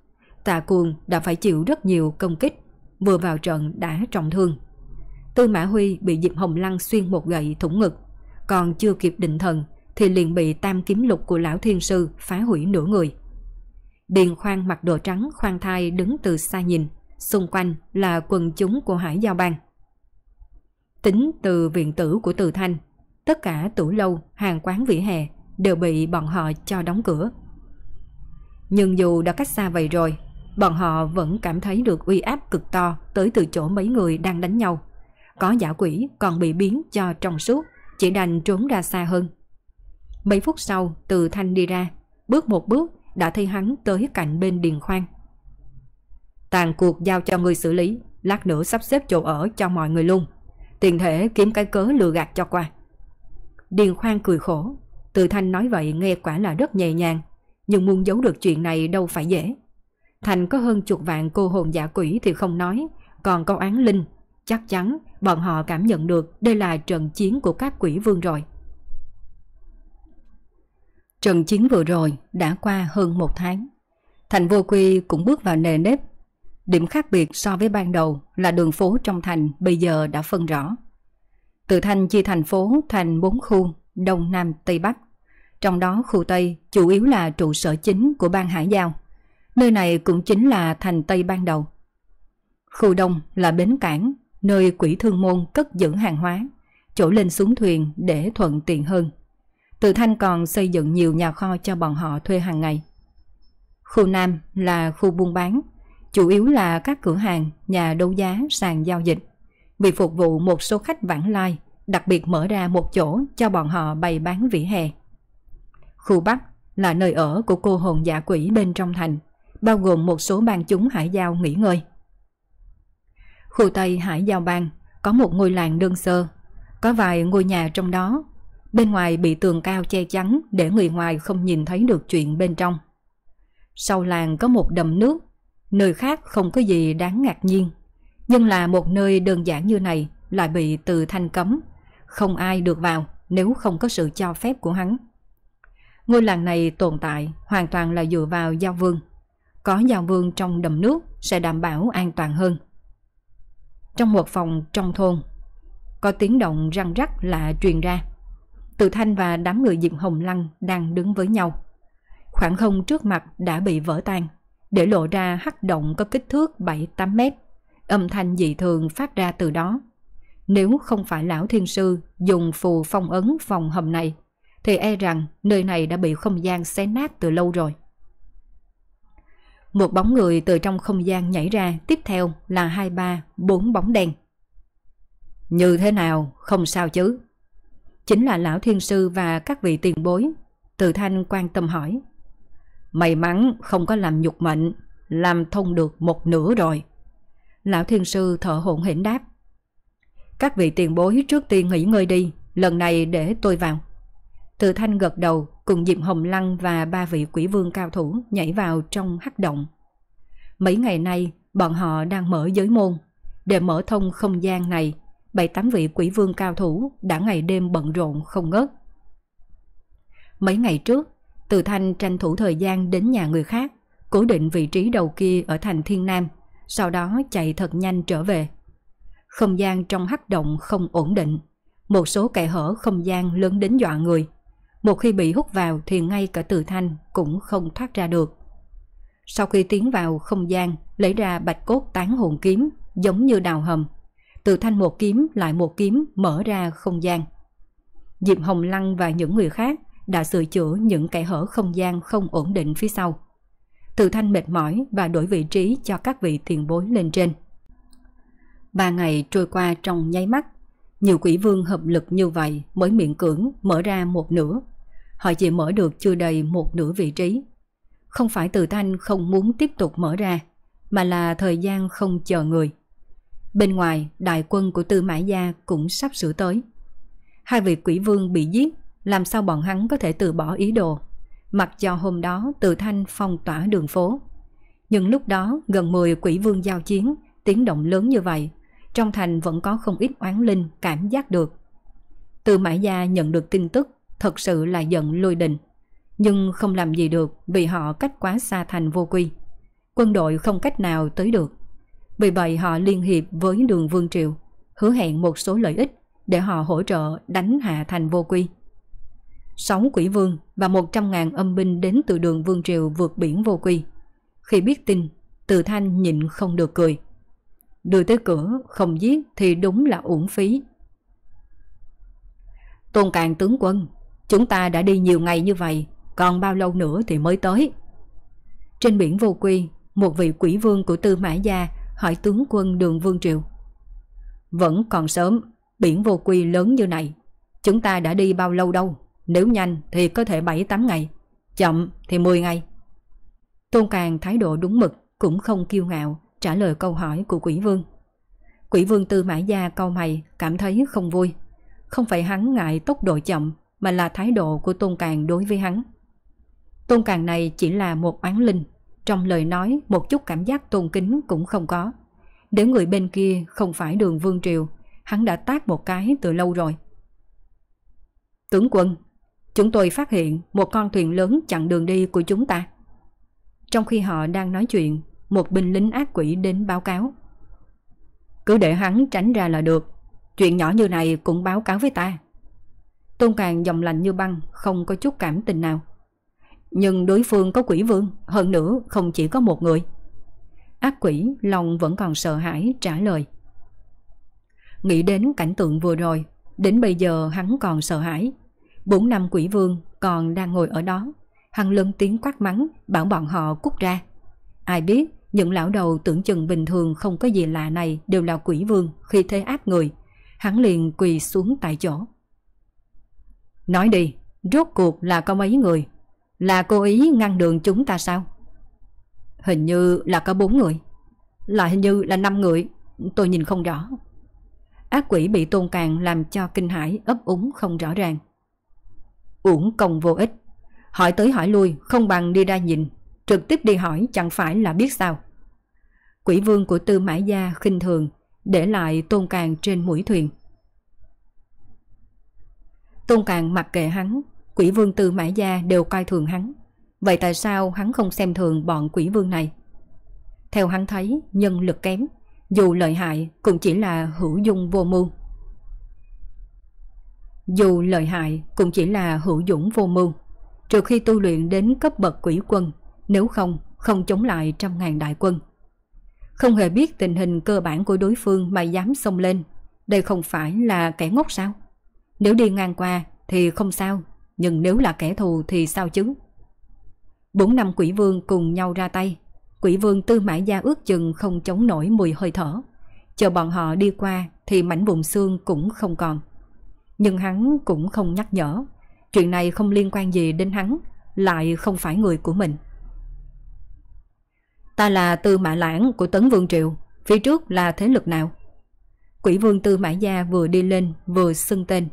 Tạ Cuồng đã phải chịu rất nhiều công kích, vừa vào trận đã trọng thương. Tư Mã Huy bị Diệp Hồng Lăng xuyên một gậy thủng ngực, còn chưa kịp định thần thì liền bị tam kiếm lục của lão thiên sư phá hủy nửa người. Điền khoan mặc đồ trắng khoan thai đứng từ xa nhìn, xung quanh là quần chúng của hải giao bang. Tính từ viện tử của Từ Thanh, tất cả tủ lâu, hàng quán vỉa hè đều bị bọn họ cho đóng cửa. Nhưng dù đã cách xa vậy rồi, bọn họ vẫn cảm thấy được uy áp cực to tới từ chỗ mấy người đang đánh nhau. Có giả quỷ còn bị biến cho trong suốt, chỉ đành trốn ra xa hơn. Mấy phút sau, từ thanh đi ra, bước một bước đã thấy hắn tới cạnh bên điền khoan. Tàn cuộc giao cho người xử lý, lát nữa sắp xếp chỗ ở cho mọi người luôn. Tiền thể kiếm cái cớ lừa gạt cho qua. Điền khoan cười khổ, từ thanh nói vậy nghe quả là rất nhẹ nhàng, nhưng muốn giấu được chuyện này đâu phải dễ. Thành có hơn chục vạn cô hồn giả quỷ thì không nói, còn câu án linh, chắc chắn bọn họ cảm nhận được đây là trận chiến của các quỷ vương rồi. Trận chiến vừa rồi đã qua hơn một tháng. Thành vô quy cũng bước vào nề nếp. Điểm khác biệt so với ban đầu là đường phố trong thành bây giờ đã phân rõ. Từ thành chia thành phố thành bốn khu Đông Nam Tây Bắc. Trong đó khu Tây chủ yếu là trụ sở chính của bang Hải Giao. Nơi này cũng chính là thành Tây ban đầu. Khu Đông là bến cảng, nơi quỹ thương môn cất giữ hàng hóa, chỗ lên xuống thuyền để thuận tiện hơn. Từ Thanh còn xây dựng nhiều nhà kho cho bọn họ thuê hàng ngày. Khu Nam là khu buôn bán, chủ yếu là các cửa hàng, nhà đấu giá, sàn giao dịch. Vì phục vụ một số khách vãng lai, đặc biệt mở ra một chỗ cho bọn họ bày bán vỉa hè. Khu Bắc là nơi ở của cô hồn giả quỷ bên trong thành, bao gồm một số bang chúng hải giao nghỉ ngơi. Khu Tây Hải Giao Bang có một ngôi làng đơn sơ, có vài ngôi nhà trong đó Bên ngoài bị tường cao che chắn để người ngoài không nhìn thấy được chuyện bên trong. Sau làng có một đầm nước, nơi khác không có gì đáng ngạc nhiên. Nhưng là một nơi đơn giản như này lại bị từ thanh cấm, không ai được vào nếu không có sự cho phép của hắn. Ngôi làng này tồn tại hoàn toàn là dựa vào giao vương. Có giao vương trong đầm nước sẽ đảm bảo an toàn hơn. Trong một phòng trong thôn, có tiếng động răng rắc lạ truyền ra. Từ Thanh và đám người Diệp Hồng Lăng đang đứng với nhau. Khoảng không trước mặt đã bị vỡ tan, để lộ ra hắc động có kích thước 7-8 mét. Âm thanh dị thường phát ra từ đó. Nếu không phải lão thiên sư dùng phù phong ấn phòng hầm này, thì e rằng nơi này đã bị không gian xé nát từ lâu rồi. Một bóng người từ trong không gian nhảy ra, tiếp theo là hai ba, bốn bóng đen. Như thế nào, không sao chứ? Chính là lão thiên sư và các vị tiền bối. Từ thanh quan tâm hỏi. May mắn không có làm nhục mệnh, làm thông được một nửa rồi. Lão thiên sư thở hổn hển đáp. Các vị tiền bối trước tiên nghỉ ngơi đi, lần này để tôi vào. Từ thanh gật đầu cùng diệp Hồng Lăng và ba vị quỷ vương cao thủ nhảy vào trong hắc động. Mấy ngày nay, bọn họ đang mở giới môn. Để mở thông không gian này bảy tám vị quỷ vương cao thủ đã ngày đêm bận rộn không ngớt. Mấy ngày trước, từ Thanh tranh thủ thời gian đến nhà người khác, cố định vị trí đầu kia ở thành Thiên Nam, sau đó chạy thật nhanh trở về. Không gian trong hắc động không ổn định, một số kẻ hở không gian lớn đến dọa người. Một khi bị hút vào thì ngay cả Từ Thanh cũng không thoát ra được. Sau khi tiến vào không gian, lấy ra bạch cốt tán hồn kiếm, giống như đào hầm, từ thanh một kiếm lại một kiếm mở ra không gian. Diệp Hồng Lăng và những người khác đã sửa chữa những kẻ hở không gian không ổn định phía sau. Từ thanh mệt mỏi và đổi vị trí cho các vị tiền bối lên trên. Ba ngày trôi qua trong nháy mắt, nhiều quỷ vương hợp lực như vậy mới miệng cưỡng mở ra một nửa. Họ chỉ mở được chưa đầy một nửa vị trí. Không phải từ thanh không muốn tiếp tục mở ra, mà là thời gian không chờ người. Bên ngoài, đại quân của Tư Mã Gia cũng sắp sửa tới. Hai vị quỷ vương bị giết, làm sao bọn hắn có thể từ bỏ ý đồ. Mặc cho hôm đó Từ Thanh phong tỏa đường phố. Nhưng lúc đó gần 10 quỷ vương giao chiến, tiếng động lớn như vậy, trong thành vẫn có không ít oán linh cảm giác được. Từ Mãi Gia nhận được tin tức, thật sự là giận lôi đình. Nhưng không làm gì được vì họ cách quá xa thành vô quy. Quân đội không cách nào tới được. Vì vậy họ liên hiệp với đường Vương Triều, hứa hẹn một số lợi ích để họ hỗ trợ đánh hạ thành vô quy. Sáu quỷ vương và 100.000 âm binh đến từ đường Vương Triều vượt biển vô quy. Khi biết tin, Từ Thanh nhịn không được cười. Đưa tới cửa, không giết thì đúng là uổng phí. Tôn Càng tướng quân, chúng ta đã đi nhiều ngày như vậy, còn bao lâu nữa thì mới tới? Trên biển vô quy, một vị quỷ vương của Tư Mã Gia hỏi tướng quân đường Vương Triều. Vẫn còn sớm, biển vô quy lớn như này. Chúng ta đã đi bao lâu đâu, nếu nhanh thì có thể 7-8 ngày, chậm thì 10 ngày. Tôn Càng thái độ đúng mực, cũng không kiêu ngạo, trả lời câu hỏi của quỷ vương. Quỷ vương Tư mãi Gia câu mày cảm thấy không vui. Không phải hắn ngại tốc độ chậm, mà là thái độ của Tôn Càng đối với hắn. Tôn Càng này chỉ là một oán linh, trong lời nói một chút cảm giác tôn kính cũng không có. Nếu người bên kia không phải đường Vương Triều, hắn đã tác một cái từ lâu rồi. Tướng quân, chúng tôi phát hiện một con thuyền lớn chặn đường đi của chúng ta. Trong khi họ đang nói chuyện, một binh lính ác quỷ đến báo cáo. Cứ để hắn tránh ra là được, chuyện nhỏ như này cũng báo cáo với ta. Tôn Càng dòng lạnh như băng, không có chút cảm tình nào. Nhưng đối phương có quỷ vương, hơn nữa không chỉ có một người. Ác quỷ lòng vẫn còn sợ hãi trả lời. Nghĩ đến cảnh tượng vừa rồi, đến bây giờ hắn còn sợ hãi. Bốn năm quỷ vương còn đang ngồi ở đó. hằng lớn tiếng quát mắng, bảo bọn họ cút ra. Ai biết, những lão đầu tưởng chừng bình thường không có gì lạ này đều là quỷ vương khi thế áp người. Hắn liền quỳ xuống tại chỗ. Nói đi, rốt cuộc là có mấy người? Là cố ý ngăn đường chúng ta sao? Hình như là có bốn người. Là hình như là năm người, tôi nhìn không rõ. Ác quỷ bị tôn càng làm cho kinh hãi ấp úng không rõ ràng. Uổng công vô ích. Hỏi tới hỏi lui không bằng đi ra nhìn. Trực tiếp đi hỏi chẳng phải là biết sao. Quỷ vương của tư mã gia khinh thường để lại tôn càng trên mũi thuyền. Tôn càng mặc kệ hắn, quỷ vương tư mã gia đều coi thường hắn. Vậy tại sao hắn không xem thường bọn quỷ vương này? Theo hắn thấy, nhân lực kém, dù lợi hại cũng chỉ là hữu dung vô mưu. Dù lợi hại cũng chỉ là hữu dũng vô mưu, trừ khi tu luyện đến cấp bậc quỷ quân, nếu không, không chống lại trăm ngàn đại quân. Không hề biết tình hình cơ bản của đối phương mà dám xông lên, đây không phải là kẻ ngốc sao? Nếu đi ngang qua thì không sao, nhưng nếu là kẻ thù thì sao chứ? Bốn năm quỷ vương cùng nhau ra tay, quỷ vương tư mã gia ước chừng không chống nổi mùi hơi thở. Chờ bọn họ đi qua thì mảnh bụng xương cũng không còn. Nhưng hắn cũng không nhắc nhở. Chuyện này không liên quan gì đến hắn, lại không phải người của mình. Ta là tư mã lãng của Tấn Vương Triệu, phía trước là thế lực nào? Quỷ vương tư mã gia vừa đi lên vừa xưng tên.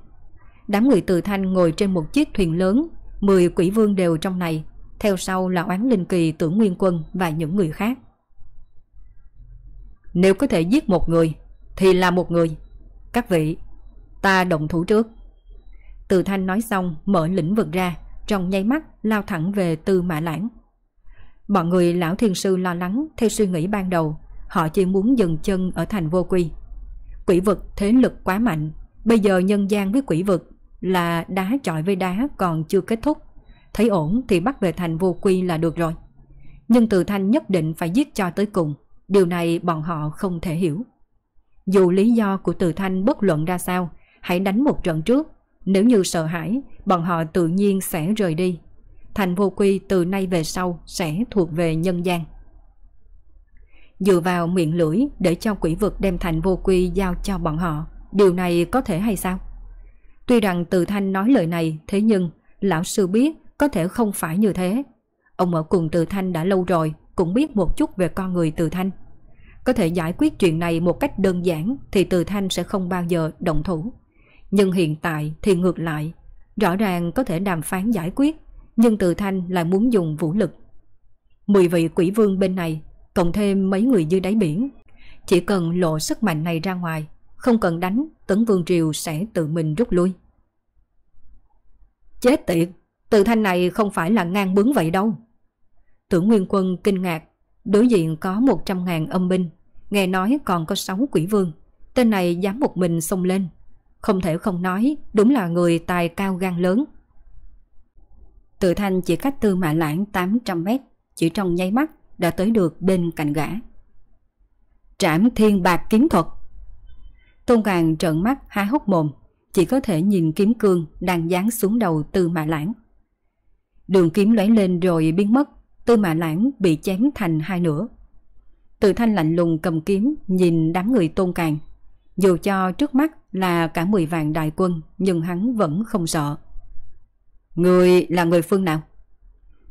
Đám người từ thanh ngồi trên một chiếc thuyền lớn, 10 quỷ vương đều trong này, theo sau là oán linh kỳ tưởng nguyên quân và những người khác. Nếu có thể giết một người, thì là một người. Các vị, ta động thủ trước. Từ thanh nói xong mở lĩnh vực ra, trong nháy mắt lao thẳng về tư mã lãng. Bọn người lão thiên sư lo lắng theo suy nghĩ ban đầu, họ chỉ muốn dừng chân ở thành vô quy. Quỷ vực thế lực quá mạnh, bây giờ nhân gian với quỷ vực là đá chọi với đá còn chưa kết thúc. Thấy ổn thì bắt về thành vô quy là được rồi. Nhưng từ thanh nhất định phải giết cho tới cùng. Điều này bọn họ không thể hiểu. Dù lý do của từ thanh bất luận ra sao, hãy đánh một trận trước. Nếu như sợ hãi, bọn họ tự nhiên sẽ rời đi. Thành vô quy từ nay về sau sẽ thuộc về nhân gian. Dựa vào miệng lưỡi để cho quỷ vực đem thành vô quy giao cho bọn họ. Điều này có thể hay sao? Tuy rằng từ thanh nói lời này, thế nhưng lão sư biết có thể không phải như thế. Ông ở cùng Từ Thanh đã lâu rồi, cũng biết một chút về con người Từ Thanh. có thể giải quyết chuyện này một cách đơn giản thì Từ Thanh sẽ không bao giờ động thủ. Nhưng hiện tại thì ngược lại, rõ ràng có thể đàm phán giải quyết, nhưng Từ Thanh lại muốn dùng vũ lực. Mười vị quỷ vương bên này, cộng thêm mấy người dưới đáy biển, chỉ cần lộ sức mạnh này ra ngoài, không cần đánh, Tấn Vương Triều sẽ tự mình rút lui. Chết tiệt, Từ Thanh này không phải là ngang bướng vậy đâu. Tưởng Nguyên Quân kinh ngạc Đối diện có 100.000 âm binh, nghe nói còn có 6 quỷ vương. Tên này dám một mình xông lên. Không thể không nói, đúng là người tài cao gan lớn. Tự thanh chỉ cách tư mã lãng 800 mét, chỉ trong nháy mắt đã tới được bên cạnh gã. Trảm thiên bạc kiếm thuật Tôn Càng trợn mắt há hốc mồm, chỉ có thể nhìn kiếm cương đang dán xuống đầu tư mã lãng. Đường kiếm lóe lên rồi biến mất, Tư Mã Lãng bị chém thành hai nửa. Từ thanh lạnh lùng cầm kiếm nhìn đám người tôn càng. Dù cho trước mắt là cả 10 vạn đại quân, nhưng hắn vẫn không sợ. Người là người phương nào?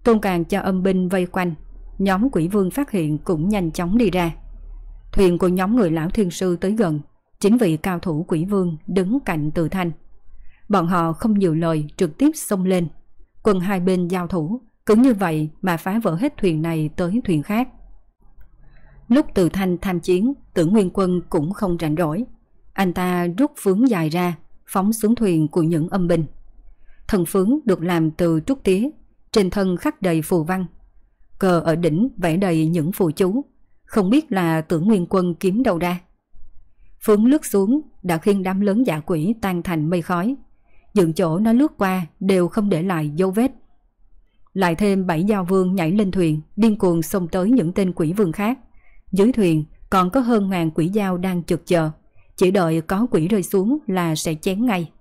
Tôn càng cho âm binh vây quanh. Nhóm quỷ vương phát hiện cũng nhanh chóng đi ra. Thuyền của nhóm người lão thiên sư tới gần. Chính vị cao thủ quỷ vương đứng cạnh từ thanh. Bọn họ không nhiều lời, trực tiếp xông lên. Quân hai bên giao thủ cứ như vậy mà phá vỡ hết thuyền này tới thuyền khác. Lúc từ thanh tham chiến, tưởng nguyên quân cũng không rảnh rỗi. Anh ta rút phướng dài ra, phóng xuống thuyền của những âm binh. Thần phướng được làm từ trúc tía, trên thân khắc đầy phù văn. Cờ ở đỉnh vẽ đầy những phù chú, không biết là tưởng nguyên quân kiếm đâu ra. Phướng lướt xuống đã khiến đám lớn giả quỷ tan thành mây khói. dựng chỗ nó lướt qua đều không để lại dấu vết. Lại thêm bảy giao vương nhảy lên thuyền, điên cuồng xông tới những tên quỷ vương khác. Dưới thuyền còn có hơn ngàn quỷ dao đang chực chờ, chỉ đợi có quỷ rơi xuống là sẽ chém ngay.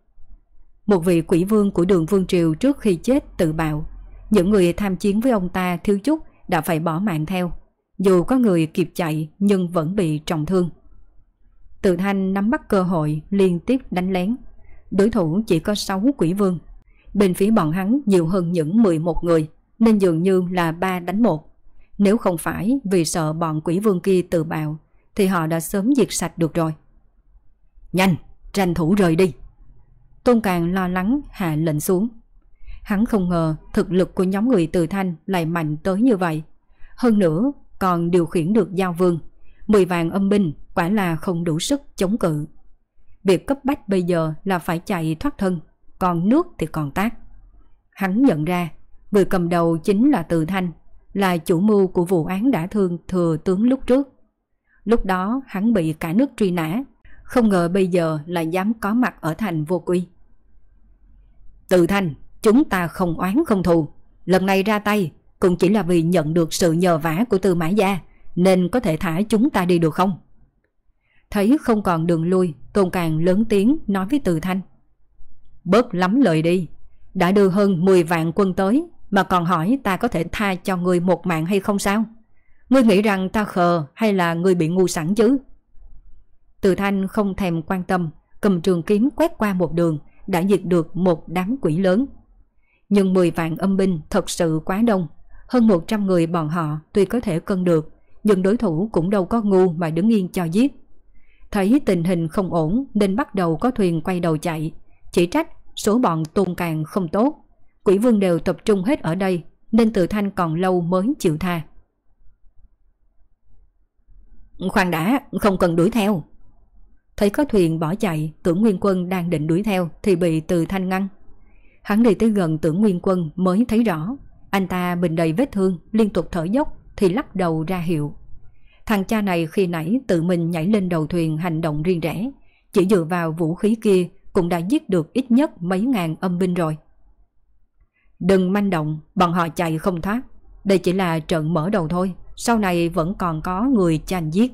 Một vị quỷ vương của đường vương triều trước khi chết tự bạo, những người tham chiến với ông ta thiếu chút đã phải bỏ mạng theo. Dù có người kịp chạy nhưng vẫn bị trọng thương. Tự thanh nắm bắt cơ hội liên tiếp đánh lén. Đối thủ chỉ có 6 quỷ vương Bên phía bọn hắn nhiều hơn những 11 người, nên dường như là ba đánh một. Nếu không phải vì sợ bọn quỷ vương kia tự bào thì họ đã sớm diệt sạch được rồi. Nhanh, tranh thủ rời đi. Tôn Càng lo lắng hạ lệnh xuống. Hắn không ngờ thực lực của nhóm người từ thanh lại mạnh tới như vậy. Hơn nữa còn điều khiển được giao vương. Mười vàng âm binh quả là không đủ sức chống cự. Việc cấp bách bây giờ là phải chạy thoát thân còn nước thì còn tác. Hắn nhận ra, người cầm đầu chính là Từ Thanh, là chủ mưu của vụ án đã thương thừa tướng lúc trước. Lúc đó hắn bị cả nước truy nã, không ngờ bây giờ lại dám có mặt ở thành vô quy. Từ Thanh, chúng ta không oán không thù. Lần này ra tay cũng chỉ là vì nhận được sự nhờ vả của Từ Mã Gia, nên có thể thả chúng ta đi được không? Thấy không còn đường lui, Tôn Càng lớn tiếng nói với Từ Thanh. Bớt lắm lời đi Đã đưa hơn 10 vạn quân tới mà còn hỏi ta có thể tha cho người một mạng hay không sao? Ngươi nghĩ rằng ta khờ Hay là ngươi bị ngu sẵn chứ? Từ thanh không thèm quan tâm, Cầm trường kiếm quét qua một đường, Đã diệt được một đám quỷ lớn. Nhưng 10 vạn âm binh thật sự quá đông. Hơn 100 người bọn họ Tuy có thể cân được, Nhưng đối thủ cũng đâu có ngu mà đứng yên cho giết. Thấy tình hình không ổn, Nên bắt đầu có thuyền quay đầu chạy. Chỉ trách số bọn tôn càng không tốt. Quỷ vương đều tập trung hết ở đây nên tự thanh còn lâu mới chịu tha. Khoan đã, không cần đuổi theo. Thấy có thuyền bỏ chạy, tưởng Nguyên Quân đang định đuổi theo thì bị từ thanh ngăn. Hắn đi tới gần tưởng Nguyên Quân mới thấy rõ. Anh ta bình đầy vết thương, liên tục thở dốc thì lắc đầu ra hiệu. Thằng cha này khi nãy tự mình nhảy lên đầu thuyền hành động riêng rẽ. Chỉ dựa vào vũ khí kia cũng đã giết được ít nhất mấy ngàn âm binh rồi. Đừng manh động, bọn họ chạy không thoát. Đây chỉ là trận mở đầu thôi, sau này vẫn còn có người tranh giết.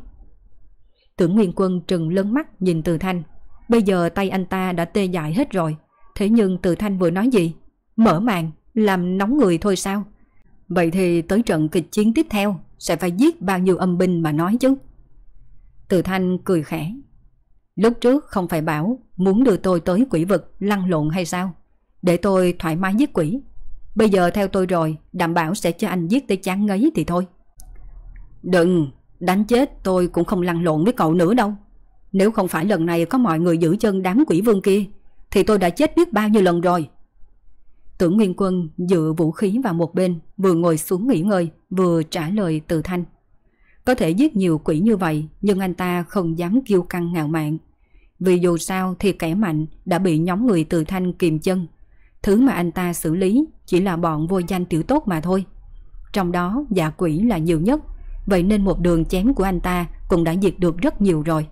Tưởng Nguyên Quân trừng lớn mắt nhìn Từ Thanh. Bây giờ tay anh ta đã tê dại hết rồi. Thế nhưng Từ Thanh vừa nói gì? Mở màn, làm nóng người thôi sao? Vậy thì tới trận kịch chiến tiếp theo sẽ phải giết bao nhiêu âm binh mà nói chứ? Từ Thanh cười khẽ. Lúc trước không phải bảo muốn đưa tôi tới quỷ vực lăn lộn hay sao? Để tôi thoải mái giết quỷ. Bây giờ theo tôi rồi, đảm bảo sẽ cho anh giết tới chán ngấy thì thôi. Đừng, Đánh chết tôi cũng không lăn lộn với cậu nữa đâu. Nếu không phải lần này có mọi người giữ chân đám quỷ vương kia, thì tôi đã chết biết bao nhiêu lần rồi. Tưởng Nguyên Quân dựa vũ khí vào một bên, vừa ngồi xuống nghỉ ngơi, vừa trả lời từ thanh. Có thể giết nhiều quỷ như vậy, nhưng anh ta không dám kiêu căng ngạo mạn. Vì dù sao thì kẻ mạnh đã bị nhóm người từ thanh kìm chân. Thứ mà anh ta xử lý chỉ là bọn vô danh tiểu tốt mà thôi. Trong đó giả quỷ là nhiều nhất, vậy nên một đường chém của anh ta cũng đã diệt được rất nhiều rồi.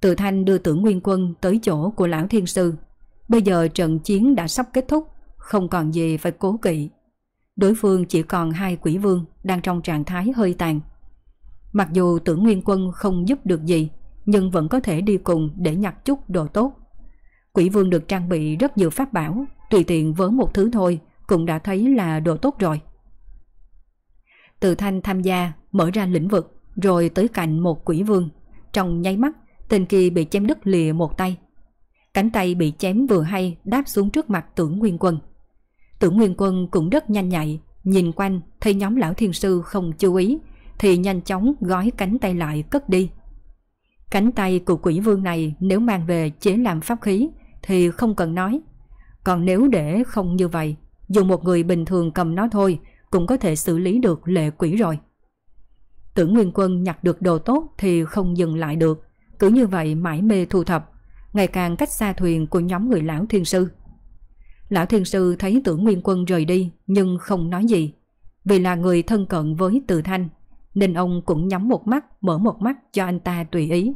Từ thanh đưa tưởng nguyên quân tới chỗ của lão thiên sư. Bây giờ trận chiến đã sắp kết thúc, không còn gì phải cố kỵ. Đối phương chỉ còn hai quỷ vương đang trong trạng thái hơi tàn. Mặc dù tưởng nguyên quân không giúp được gì, nhưng vẫn có thể đi cùng để nhặt chút đồ tốt. Quỷ vương được trang bị rất nhiều pháp bảo, tùy tiện với một thứ thôi cũng đã thấy là đồ tốt rồi. Từ thanh tham gia, mở ra lĩnh vực, rồi tới cạnh một quỷ vương. Trong nháy mắt, tên kia bị chém đứt lìa một tay. Cánh tay bị chém vừa hay đáp xuống trước mặt tưởng nguyên quân. Tưởng nguyên quân cũng rất nhanh nhạy, nhìn quanh thấy nhóm lão thiên sư không chú ý, thì nhanh chóng gói cánh tay lại cất đi. Cánh tay của quỷ vương này nếu mang về chế làm pháp khí thì không cần nói. Còn nếu để không như vậy, dùng một người bình thường cầm nó thôi cũng có thể xử lý được lệ quỷ rồi. Tưởng Nguyên Quân nhặt được đồ tốt thì không dừng lại được, cứ như vậy mãi mê thu thập, ngày càng cách xa thuyền của nhóm người lão thiên sư. Lão thiên sư thấy tưởng Nguyên Quân rời đi nhưng không nói gì, vì là người thân cận với Từ Thanh, nên ông cũng nhắm một mắt mở một mắt cho anh ta tùy ý.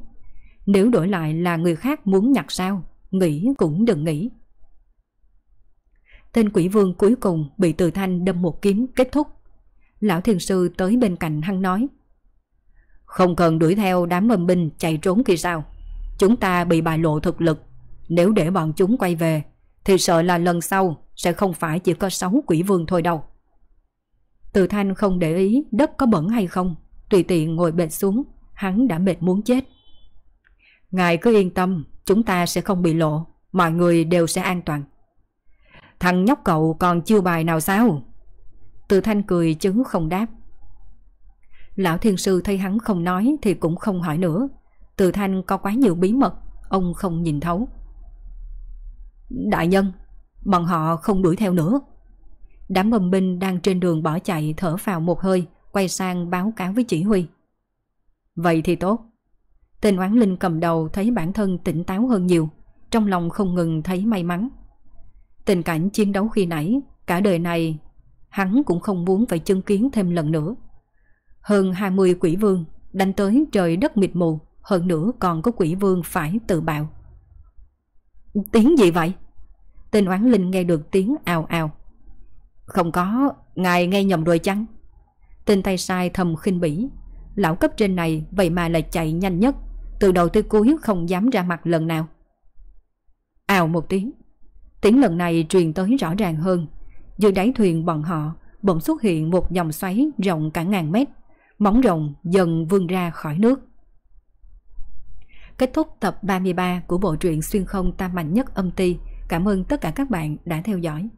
Nếu đổi lại là người khác muốn nhặt sao, nghĩ cũng đừng nghĩ. Tên quỷ vương cuối cùng bị Từ Thanh đâm một kiếm kết thúc. Lão thiền sư tới bên cạnh hắn nói. Không cần đuổi theo đám âm binh chạy trốn kia sao. Chúng ta bị bại lộ thực lực. Nếu để bọn chúng quay về, thì sợ là lần sau sẽ không phải chỉ có sáu quỷ vương thôi đâu. Từ thanh không để ý đất có bẩn hay không, tùy tiện ngồi bệt xuống, hắn đã mệt muốn chết. Ngài cứ yên tâm, chúng ta sẽ không bị lộ, mọi người đều sẽ an toàn. Thằng nhóc cậu còn chiêu bài nào sao? Từ thanh cười chứ không đáp. Lão thiên sư thấy hắn không nói thì cũng không hỏi nữa. Từ thanh có quá nhiều bí mật, ông không nhìn thấu. Đại nhân, bọn họ không đuổi theo nữa. Đám âm binh đang trên đường bỏ chạy thở vào một hơi, quay sang báo cáo với chỉ huy. Vậy thì tốt. Tên oán linh cầm đầu thấy bản thân tỉnh táo hơn nhiều, trong lòng không ngừng thấy may mắn. Tình cảnh chiến đấu khi nãy, cả đời này, hắn cũng không muốn phải chứng kiến thêm lần nữa. Hơn 20 quỷ vương đánh tới trời đất mịt mù, hơn nữa còn có quỷ vương phải tự bạo. Tiếng gì vậy? Tên oán linh nghe được tiếng ào ào. Không có, ngài nghe nhầm rồi chăng? Tên tay sai thầm khinh bỉ. Lão cấp trên này vậy mà lại chạy nhanh nhất, từ đầu tới cuối không dám ra mặt lần nào. Ào một tiếng. Tiếng lần này truyền tới rõ ràng hơn. Dưới đáy thuyền bọn họ bỗng xuất hiện một dòng xoáy rộng cả ngàn mét. Móng rồng dần vươn ra khỏi nước. Kết thúc tập 33 của bộ truyện xuyên không tam mạnh nhất âm ti. Cảm ơn tất cả các bạn đã theo dõi.